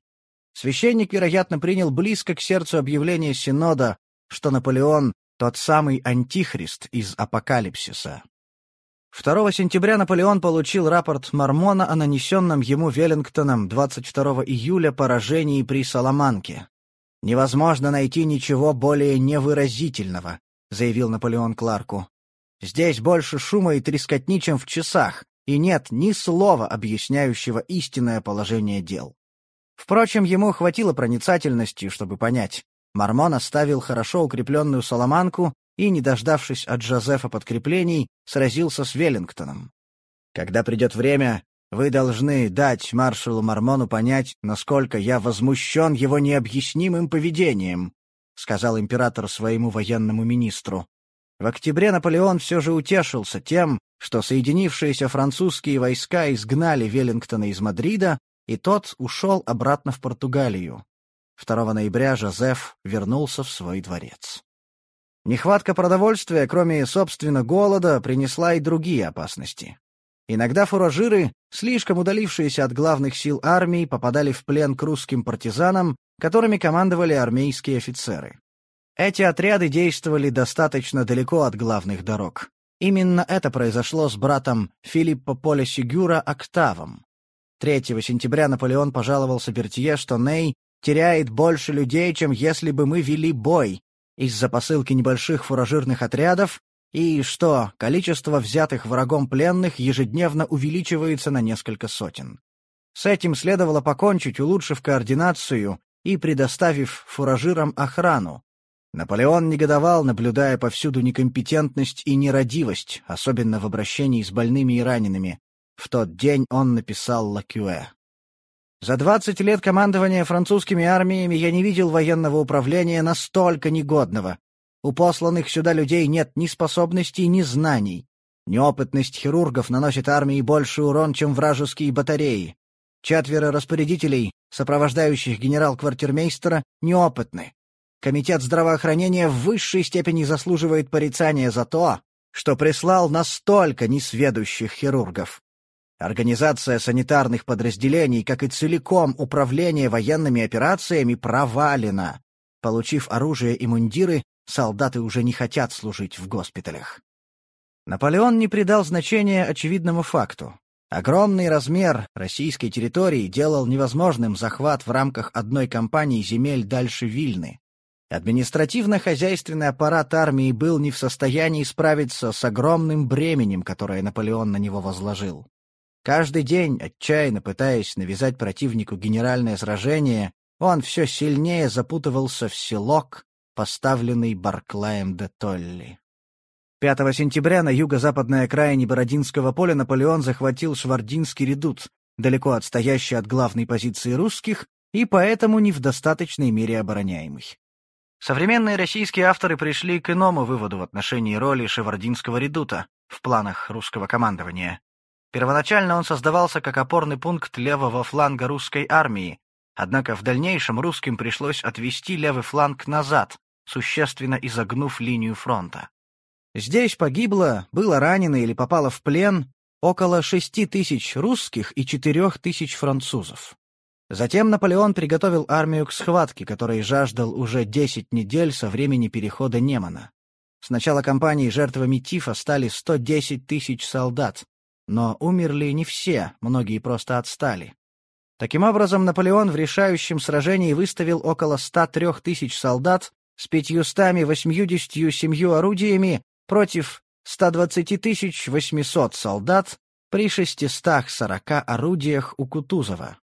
Священник, вероятно, принял близко к сердцу объявление Синода, что Наполеон — тот самый антихрист из Апокалипсиса. 2 сентября Наполеон получил рапорт Мормона о нанесенном ему Веллингтоном 22 июля поражении при Саламанке. «Невозможно найти ничего более невыразительного», — заявил Наполеон Кларку. «Здесь больше шума и трескотни, чем в часах, и нет ни слова, объясняющего истинное положение дел». Впрочем, ему хватило проницательности, чтобы понять. Мормон оставил хорошо укрепленную Соломанку и, не дождавшись от Жозефа подкреплений, сразился с Веллингтоном. «Когда придет время, вы должны дать маршалу Мормону понять, насколько я возмущен его необъяснимым поведением», — сказал император своему военному министру. В октябре Наполеон все же утешился тем, что соединившиеся французские войска изгнали Веллингтона из Мадрида, и тот ушел обратно в Португалию. 2 ноября Жозеф вернулся в свой дворец. Нехватка продовольствия, кроме, собственно, голода, принесла и другие опасности. Иногда фуражиры, слишком удалившиеся от главных сил армии, попадали в плен к русским партизанам, которыми командовали армейские офицеры. Эти отряды действовали достаточно далеко от главных дорог. Именно это произошло с братом Филиппо Поле Сигюра Октавом. 3 сентября Наполеон пожаловался Бертье, что Ней теряет больше людей, чем если бы мы вели бой, из-за посылки небольших фуражирных отрядов, и что количество взятых врагом пленных ежедневно увеличивается на несколько сотен. С этим следовало покончить, улучшив координацию и предоставив фуражирам охрану. Наполеон негодовал, наблюдая повсюду некомпетентность и нерадивость, особенно в обращении с больными и ранеными. В тот день он написал Лакюэ. За 20 лет командования французскими армиями я не видел военного управления настолько негодного. У посланных сюда людей нет ни способностей, ни знаний. Неопытность хирургов наносит армии больше урон, чем вражеские батареи. Четверо распорядителей, сопровождающих генерал-квартирмейстера, неопытны. Комитет здравоохранения в высшей степени заслуживает порицания за то, что прислал настолько несведущих хирургов. Организация санитарных подразделений, как и целиком управление военными операциями, провалена. Получив оружие и мундиры, солдаты уже не хотят служить в госпиталях. Наполеон не придал значения очевидному факту. Огромный размер российской территории делал невозможным захват в рамках одной кампании земель дальше Вильны. Административно-хозяйственный аппарат армии был не в состоянии справиться с огромным бременем, которое Наполеон на него возложил. Каждый день, отчаянно пытаясь навязать противнику генеральное сражение, он все сильнее запутывался в селок, поставленный Барклаем де Толли. 5 сентября на юго-западной окраине Бородинского поля Наполеон захватил Швардинский редут, далеко отстоящий от главной позиции русских и поэтому не в достаточной мере обороняемый. Современные российские авторы пришли к иному выводу в отношении роли Шевардинского редута в планах русского командования. Первоначально он создавался как опорный пункт левого фланга русской армии, однако в дальнейшем русским пришлось отвести левый фланг назад, существенно изогнув линию фронта. Здесь погибло, было ранено или попало в плен около шести тысяч русских и четырех тысяч французов. Затем Наполеон приготовил армию к схватке, которой жаждал уже десять недель со времени перехода Немана. С начала кампании жертвами тифа стали 110 тысяч солдат, но умерли не все, многие просто отстали. Таким образом, Наполеон в решающем сражении выставил около 103 тысяч солдат с 587 орудиями против 120 800 солдат при 640 орудиях у Кутузова.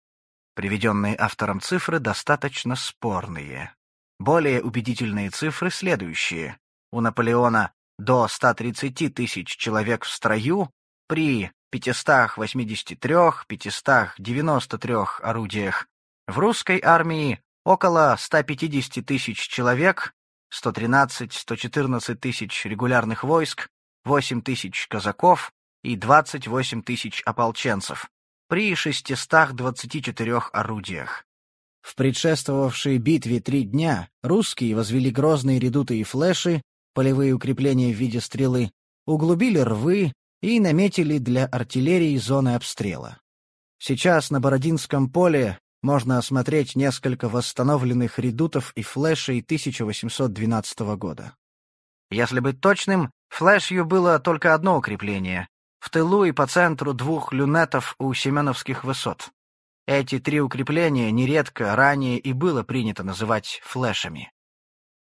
Приведенные автором цифры достаточно спорные. Более убедительные цифры следующие. У Наполеона до 130 тысяч человек в строю при 583-593 орудиях. В русской армии около 150 тысяч человек, 113-114 тысяч регулярных войск, 8 тысяч казаков и 28 тысяч ополченцев при 624 орудиях. В предшествовавшей битве три дня русские возвели грозные редуты и флеши, полевые укрепления в виде стрелы, углубили рвы и наметили для артиллерии зоны обстрела. Сейчас на Бородинском поле можно осмотреть несколько восстановленных редутов и флешей 1812 года. Если быть точным, флешью было только одно укрепление, в тылу и по центру двух люнетов у Семеновских высот. Эти три укрепления нередко ранее и было принято называть флешами.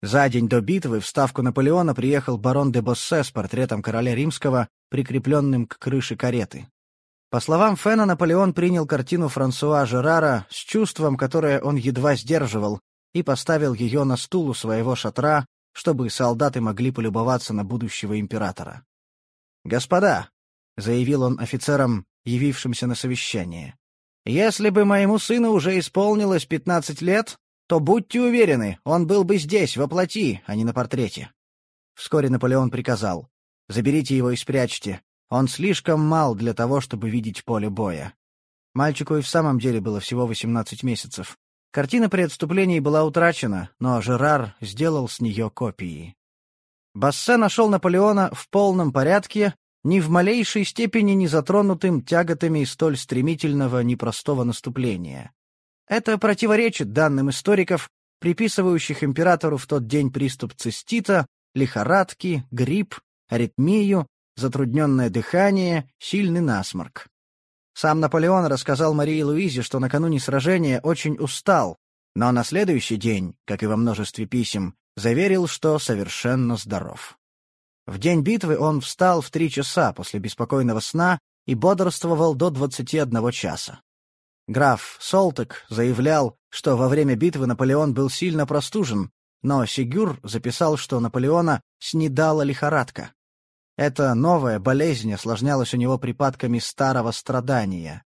За день до битвы в ставку Наполеона приехал барон де Боссе с портретом короля римского, прикрепленным к крыше кареты. По словам Фена, Наполеон принял картину Франсуа Жерара с чувством, которое он едва сдерживал, и поставил ее на стул у своего шатра, чтобы солдаты могли полюбоваться на будущего императора. «Господа, — заявил он офицерам, явившимся на совещание. «Если бы моему сыну уже исполнилось пятнадцать лет, то будьте уверены, он был бы здесь, во плоти, а не на портрете». Вскоре Наполеон приказал. «Заберите его и спрячьте. Он слишком мал для того, чтобы видеть поле боя». Мальчику и в самом деле было всего восемнадцать месяцев. Картина при отступлении была утрачена, но Жерар сделал с нее копии. Бассе нашел Наполеона в полном порядке ни в малейшей степени не затронутым тяготами столь стремительного непростого наступления. Это противоречит данным историков, приписывающих императору в тот день приступ цистита, лихорадки, грипп, аритмию, затрудненное дыхание, сильный насморк. Сам Наполеон рассказал Марии Луизе, что накануне сражения очень устал, но на следующий день, как и во множестве писем, заверил, что совершенно здоров. В день битвы он встал в три часа после беспокойного сна и бодрствовал до 21 часа. Граф Солтек заявлял, что во время битвы Наполеон был сильно простужен, но Сигюр записал, что Наполеона снедала лихорадка. Эта новая болезнь осложнялась у него припадками старого страдания.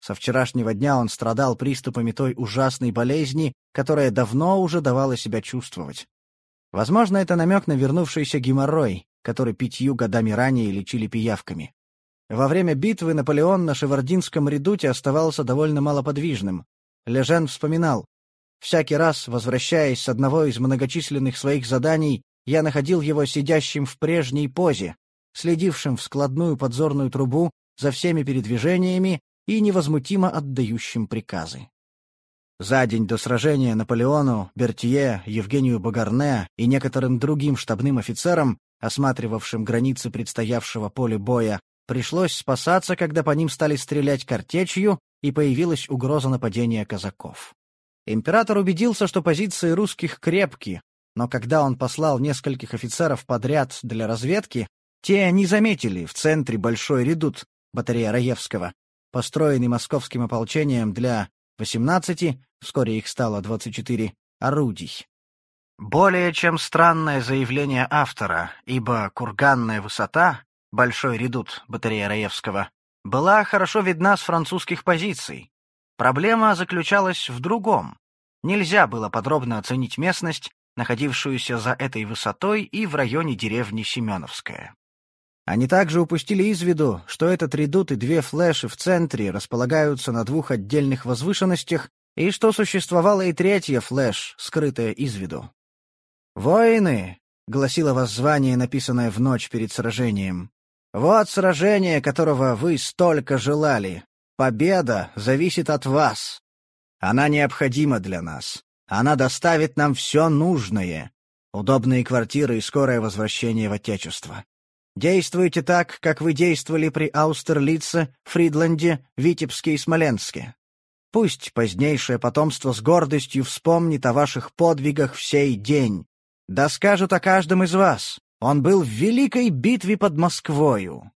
Со вчерашнего дня он страдал приступами той ужасной болезни, которая давно уже давала себя чувствовать. Возможно, это намек на вернувшийся геморрой, который пятью годами ранее лечили пиявками. Во время битвы Наполеон на Шевардинском редуте оставался довольно малоподвижным. Лежен вспоминал. «Всякий раз, возвращаясь с одного из многочисленных своих заданий, я находил его сидящим в прежней позе, следившим в складную подзорную трубу за всеми передвижениями и невозмутимо отдающим приказы. За день до сражения Наполеону, Бертье, Евгению Багарне и некоторым другим штабным офицерам осматривавшим границы предстоявшего поля боя, пришлось спасаться, когда по ним стали стрелять картечью и появилась угроза нападения казаков. Император убедился, что позиции русских крепки, но когда он послал нескольких офицеров подряд для разведки, те не заметили в центре большой редут, батарея Раевского, построенный московским ополчением для 18, вскоре их стало 24, орудий. Более чем странное заявление автора, ибо курганная высота, большой редут батарея Раевского, была хорошо видна с французских позиций. Проблема заключалась в другом. Нельзя было подробно оценить местность, находившуюся за этой высотой и в районе деревни Семеновская. Они также упустили из виду, что этот редут и две флеши в центре располагаются на двух отдельных возвышенностях, и что существовала и третья флеш, скрытая из виду. «Воины!» — гласило воззвание, написанное в ночь перед сражением. «Вот сражение, которого вы столько желали. Победа зависит от вас. Она необходима для нас. Она доставит нам все нужное. Удобные квартиры и скорое возвращение в Отечество. Действуйте так, как вы действовали при Аустерлице, Фридланде, Витебске и Смоленске. Пусть позднейшее потомство с гордостью вспомнит о ваших подвигах в сей день. Да скажут о каждом из вас. Он был в великой битве под Москвою.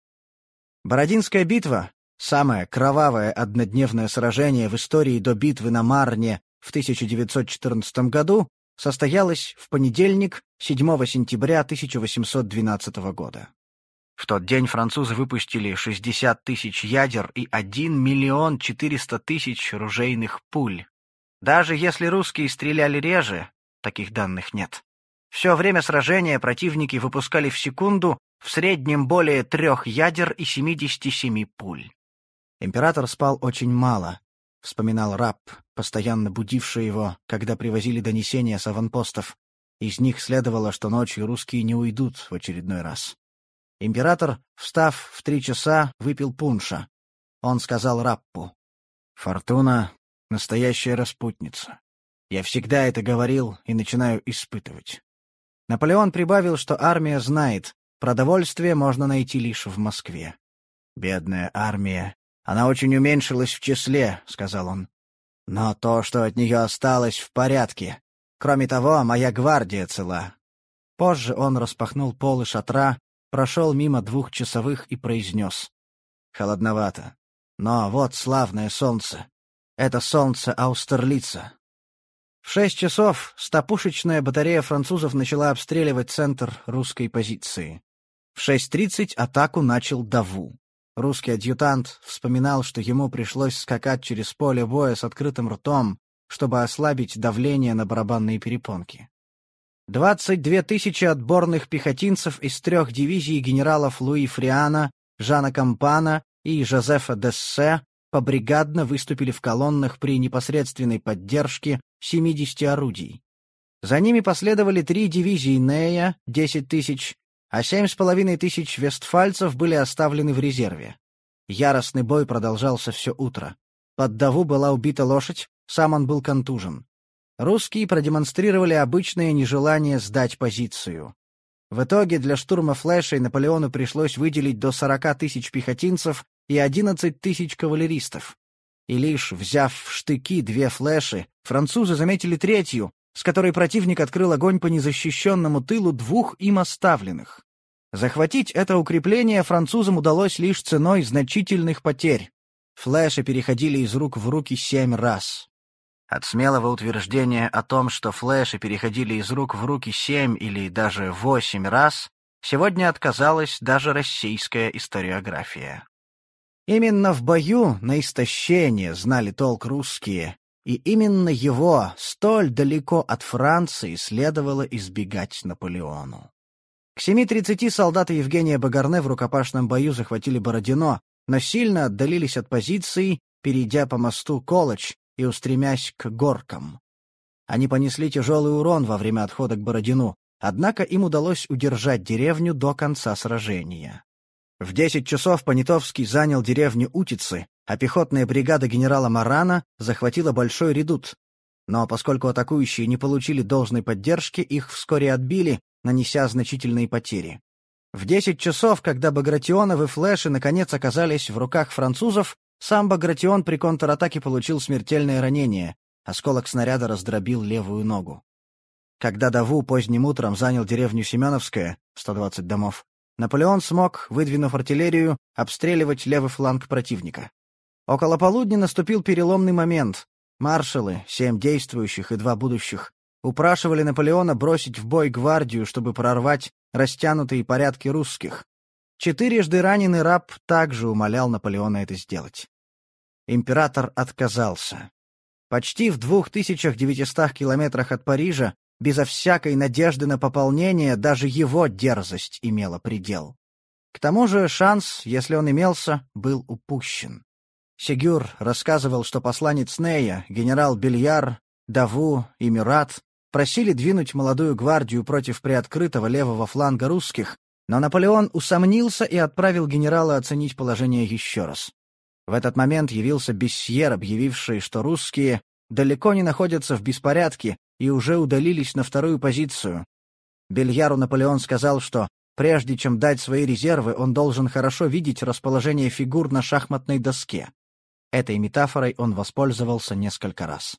Бородинская битва — самое кровавое однодневное сражение в истории до битвы на Марне в 1914 году состоялась в понедельник, 7 сентября 1812 года. В тот день французы выпустили 60 тысяч ядер и 1 миллион 400 тысяч ружейных пуль. Даже если русские стреляли реже, таких данных нет. Все время сражения противники выпускали в секунду в среднем более трех ядер и 77 пуль. Император спал очень мало, — вспоминал раб, постоянно будивший его, когда привозили донесения с аванпостов. Из них следовало, что ночью русские не уйдут в очередной раз. Император, встав в три часа, выпил пунша. Он сказал Раппу. «Фортуна — настоящая распутница. Я всегда это говорил и начинаю испытывать». Наполеон прибавил, что армия знает, продовольствие можно найти лишь в Москве. «Бедная армия она очень уменьшилась в числе», — сказал он. «Но то, что от нее осталось, в порядке. Кроме того, моя гвардия цела». Позже он распахнул полы шатра, прошел мимо двух часовых и произнес. «Холодновато. Но вот славное солнце. Это солнце Аустерлица». В шесть часов стопушечная батарея французов начала обстреливать центр русской позиции. В шесть тридцать атаку начал Даву. Русский адъютант вспоминал, что ему пришлось скакать через поле боя с открытым ртом, чтобы ослабить давление на барабанные перепонки. 22 тысячи отборных пехотинцев из трех дивизий генералов Луи Фриана, Жана Кампана и Жозефа Дессе побригадно выступили в колоннах при непосредственной поддержке 70 орудий. За ними последовали три дивизии Нея, 10 тысяч, а семь с половиной тысяч вестфальцев были оставлены в резерве. Яростный бой продолжался все утро. Под даву была убита лошадь, сам он был контужен. Русские продемонстрировали обычное нежелание сдать позицию. В итоге для штурма флешей Наполеону пришлось выделить до 40 тысяч пехотинцев и 11 тысяч кавалеристов. И лишь взяв в штыки две флеши, французы заметили третью, с которой противник открыл огонь по незащищенному тылу двух им оставленных. Захватить это укрепление французам удалось лишь ценой значительных потерь. Флеши переходили из рук в руки семь раз. От смелого утверждения о том, что флеши переходили из рук в руки семь или даже восемь раз, сегодня отказалась даже российская историография. Именно в бою на истощение знали толк русские, и именно его, столь далеко от Франции, следовало избегать Наполеону. К 7.30 солдаты Евгения Багарне в рукопашном бою захватили Бородино, но сильно отдалились от позиции, перейдя по мосту Колоч и устремясь к горкам. Они понесли тяжелый урон во время отхода к Бородину, однако им удалось удержать деревню до конца сражения. В 10 часов Понятовский занял деревню Утицы, а пехотная бригада генерала Марана захватила Большой Редут. Но поскольку атакующие не получили должной поддержки, их вскоре отбили, нанеся значительные потери. В 10 часов, когда Багратионовы флеши наконец оказались в руках французов, сам Багратион при контратаке получил смертельное ранение. Осколок снаряда раздробил левую ногу. Когда Даву поздним утром занял деревню Семеновская, 120 домов, Наполеон смог, выдвинув артиллерию, обстреливать левый фланг противника. Около полудня наступил переломный момент. Маршалы, семь действующих и два будущих, упрашивали Наполеона бросить в бой гвардию, чтобы прорвать растянутые порядки русских. Четырежды раненый раб также умолял Наполеона это сделать. Император отказался. Почти в 2900 километрах от Парижа, безо всякой надежды на пополнение, даже его дерзость имела предел. К тому же шанс, если он имелся, был упущен. Сигюр рассказывал, что посланец Нея, генерал Бельяр, Даву и Мюрат просили двинуть молодую гвардию против приоткрытого левого фланга русских, но Наполеон усомнился и отправил генерала оценить положение еще раз. В этот момент явился Бессьер, объявивший, что русские далеко не находятся в беспорядке и уже удалились на вторую позицию. Бельяру Наполеон сказал, что прежде чем дать свои резервы, он должен хорошо видеть расположение фигур на шахматной доске. Этой метафорой он воспользовался несколько раз.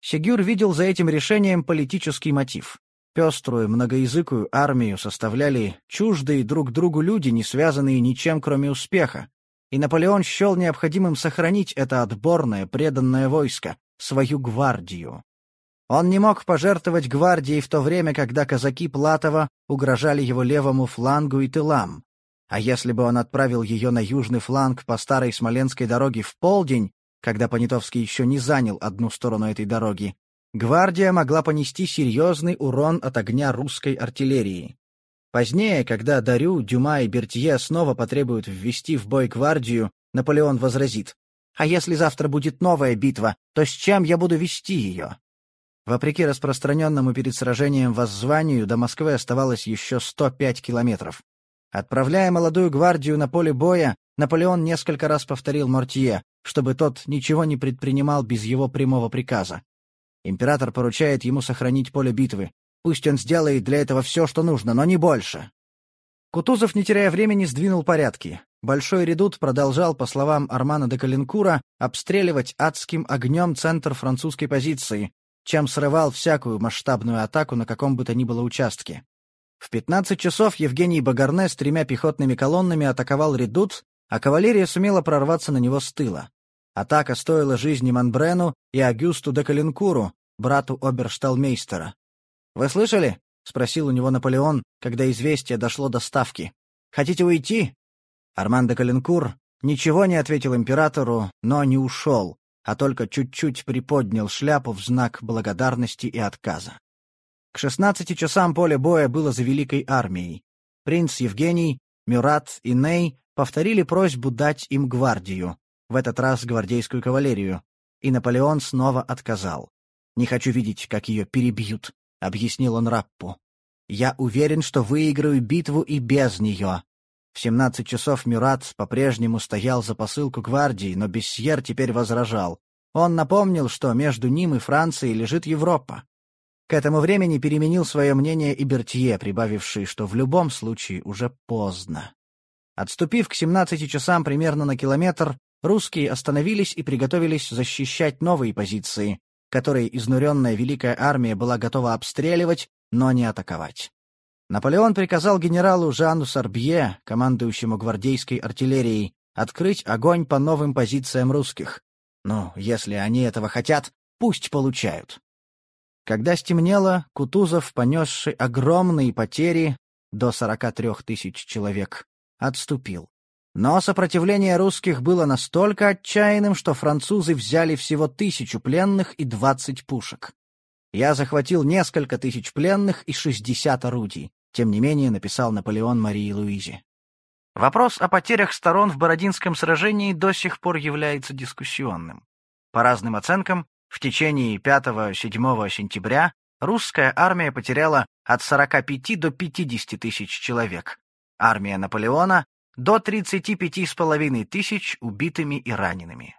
Сегюр видел за этим решением политический мотив. Пеструю, многоязыкую армию составляли чуждые друг другу люди, не связанные ничем, кроме успеха. И Наполеон счел необходимым сохранить это отборное, преданное войско, свою гвардию. Он не мог пожертвовать гвардией в то время, когда казаки Платова угрожали его левому флангу и тылам. А если бы он отправил ее на южный фланг по старой Смоленской дороге в полдень, когда Понятовский еще не занял одну сторону этой дороги, гвардия могла понести серьезный урон от огня русской артиллерии. Позднее, когда Дарю, Дюма и Бертье снова потребуют ввести в бой гвардию, Наполеон возразит, «А если завтра будет новая битва, то с чем я буду вести ее?» Вопреки распространенному перед сражением воззванию, до Москвы оставалось еще 105 километров. Отправляя молодую гвардию на поле боя, Наполеон несколько раз повторил Мортье, чтобы тот ничего не предпринимал без его прямого приказа. Император поручает ему сохранить поле битвы. Пусть он сделает для этого все, что нужно, но не больше. Кутузов, не теряя времени, сдвинул порядки. Большой редут продолжал, по словам Армана де Калинкура, обстреливать адским огнем центр французской позиции, чем срывал всякую масштабную атаку на каком бы то ни было участке. В 15 часов Евгений Багарне с тремя пехотными колоннами атаковал редут, а кавалерия сумела прорваться на него с тыла. Атака стоила жизни Манбрену и Агюсту де Калинкуру, брату обершталмейстера. «Вы слышали?» — спросил у него Наполеон, когда известие дошло до ставки. «Хотите уйти?» Арман де Калинкур ничего не ответил императору, но не ушел, а только чуть-чуть приподнял шляпу в знак благодарности и отказа. К шестнадцати часам поле боя было за Великой армией. Принц Евгений, Мюрат и Ней повторили просьбу дать им гвардию, в этот раз гвардейскую кавалерию, и Наполеон снова отказал. «Не хочу видеть, как ее перебьют», — объяснил он Раппу. «Я уверен, что выиграю битву и без нее». В семнадцать часов Мюрат по-прежнему стоял за посылку гвардии, но Бессьер теперь возражал. Он напомнил, что между ним и Францией лежит Европа. К этому времени переменил свое мнение и Бертье, прибавивший, что в любом случае уже поздно. Отступив к 17 часам примерно на километр, русские остановились и приготовились защищать новые позиции, которые изнуренная Великая Армия была готова обстреливать, но не атаковать. Наполеон приказал генералу Жану Сарбье, командующему гвардейской артиллерией, открыть огонь по новым позициям русских. Ну, если они этого хотят, пусть получают. Когда стемнело, Кутузов, понесший огромные потери, до 43 тысяч человек, отступил. Но сопротивление русских было настолько отчаянным, что французы взяли всего тысячу пленных и двадцать пушек. Я захватил несколько тысяч пленных и шестьдесят орудий, тем не менее написал Наполеон Марии Луизе. Вопрос о потерях сторон в Бородинском сражении до сих пор является дискуссионным. По разным оценкам, в течение 5-7 сентября русская армия потеряла от 45 до 50 тысяч человек, армия Наполеона до 35,5 тысяч убитыми и ранеными.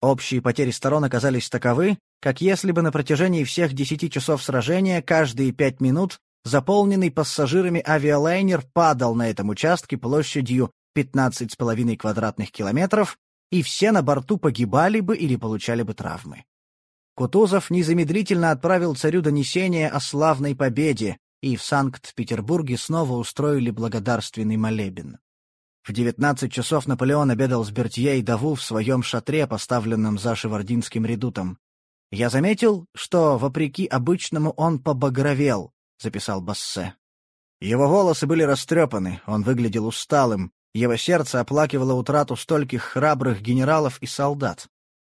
Общие потери сторон оказались таковы, как если бы на протяжении всех 10 часов сражения каждые 5 минут заполненный пассажирами авиалайнер падал на этом участке площадью 15,5 квадратных километров, и все на борту погибали бы или получали бы травмы. Кутузов незамедлительно отправил царю донесение о славной победе, и в Санкт-Петербурге снова устроили благодарственный молебен. В девятнадцать часов Наполеон обедал с Бертье и Даву в своем шатре, поставленном за Шевардинским редутом. «Я заметил, что, вопреки обычному, он побагровел», — записал Бассе. Его волосы были растрепаны, он выглядел усталым, его сердце оплакивало утрату стольких храбрых генералов и солдат.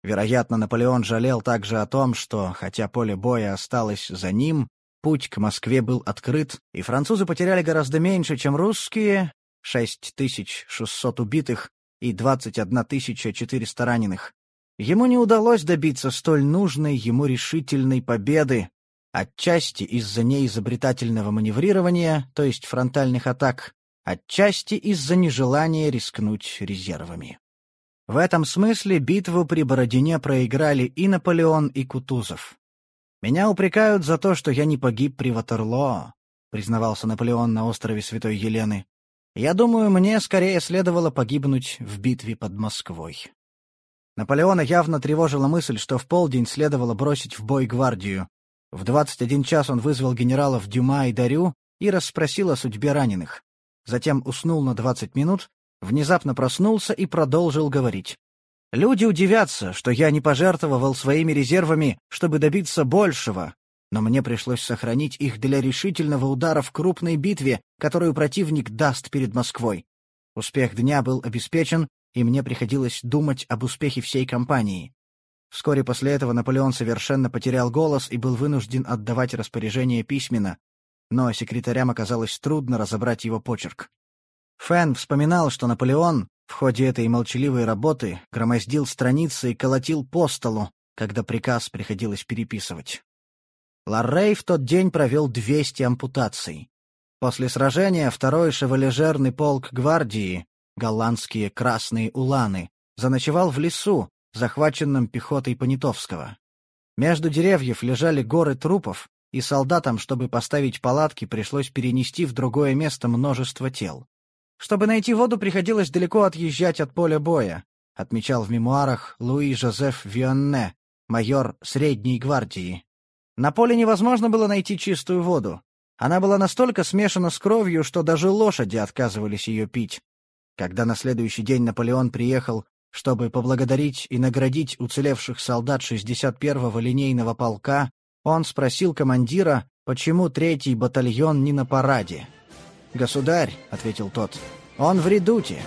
Вероятно, Наполеон жалел также о том, что, хотя поле боя осталось за ним, путь к Москве был открыт, и французы потеряли гораздо меньше, чем русские — 6600 убитых и 21 400 раненых. Ему не удалось добиться столь нужной ему решительной победы, отчасти из-за неизобретательного маневрирования, то есть фронтальных атак, отчасти из-за нежелания рискнуть резервами. В этом смысле битву при Бородине проиграли и Наполеон, и Кутузов. «Меня упрекают за то, что я не погиб при Ватерлоо», — признавался Наполеон на острове Святой Елены. «Я думаю, мне скорее следовало погибнуть в битве под Москвой». Наполеона явно тревожила мысль, что в полдень следовало бросить в бой гвардию. В 21 час он вызвал генералов Дюма и Дарю и расспросил о судьбе раненых. Затем уснул на 20 минут внезапно проснулся и продолжил говорить. «Люди удивятся, что я не пожертвовал своими резервами, чтобы добиться большего, но мне пришлось сохранить их для решительного удара в крупной битве, которую противник даст перед Москвой. Успех дня был обеспечен, и мне приходилось думать об успехе всей кампании. Вскоре после этого Наполеон совершенно потерял голос и был вынужден отдавать распоряжение письменно, но секретарям оказалось трудно разобрать его почерк. Фэн вспоминал, что Наполеон в ходе этой молчаливой работы громоздил страницы и колотил по столу, когда приказ приходилось переписывать. Ларрей в тот день провел 200 ампутаций. После сражения второй шевалежерный полк гвардии, голландские красные уланы, заночевал в лесу, захваченном пехотой Понятовского. Между деревьев лежали горы трупов, и солдатам, чтобы поставить палатки, пришлось перенести в другое место множество тел. Чтобы найти воду, приходилось далеко отъезжать от поля боя, отмечал в мемуарах Луи Жозеф Вионне, майор Средней гвардии. На поле невозможно было найти чистую воду. Она была настолько смешана с кровью, что даже лошади отказывались ее пить. Когда на следующий день Наполеон приехал, чтобы поблагодарить и наградить уцелевших солдат 61-го линейного полка, он спросил командира, почему третий батальон не на параде. «Государь», — ответил тот, — «он в редуте.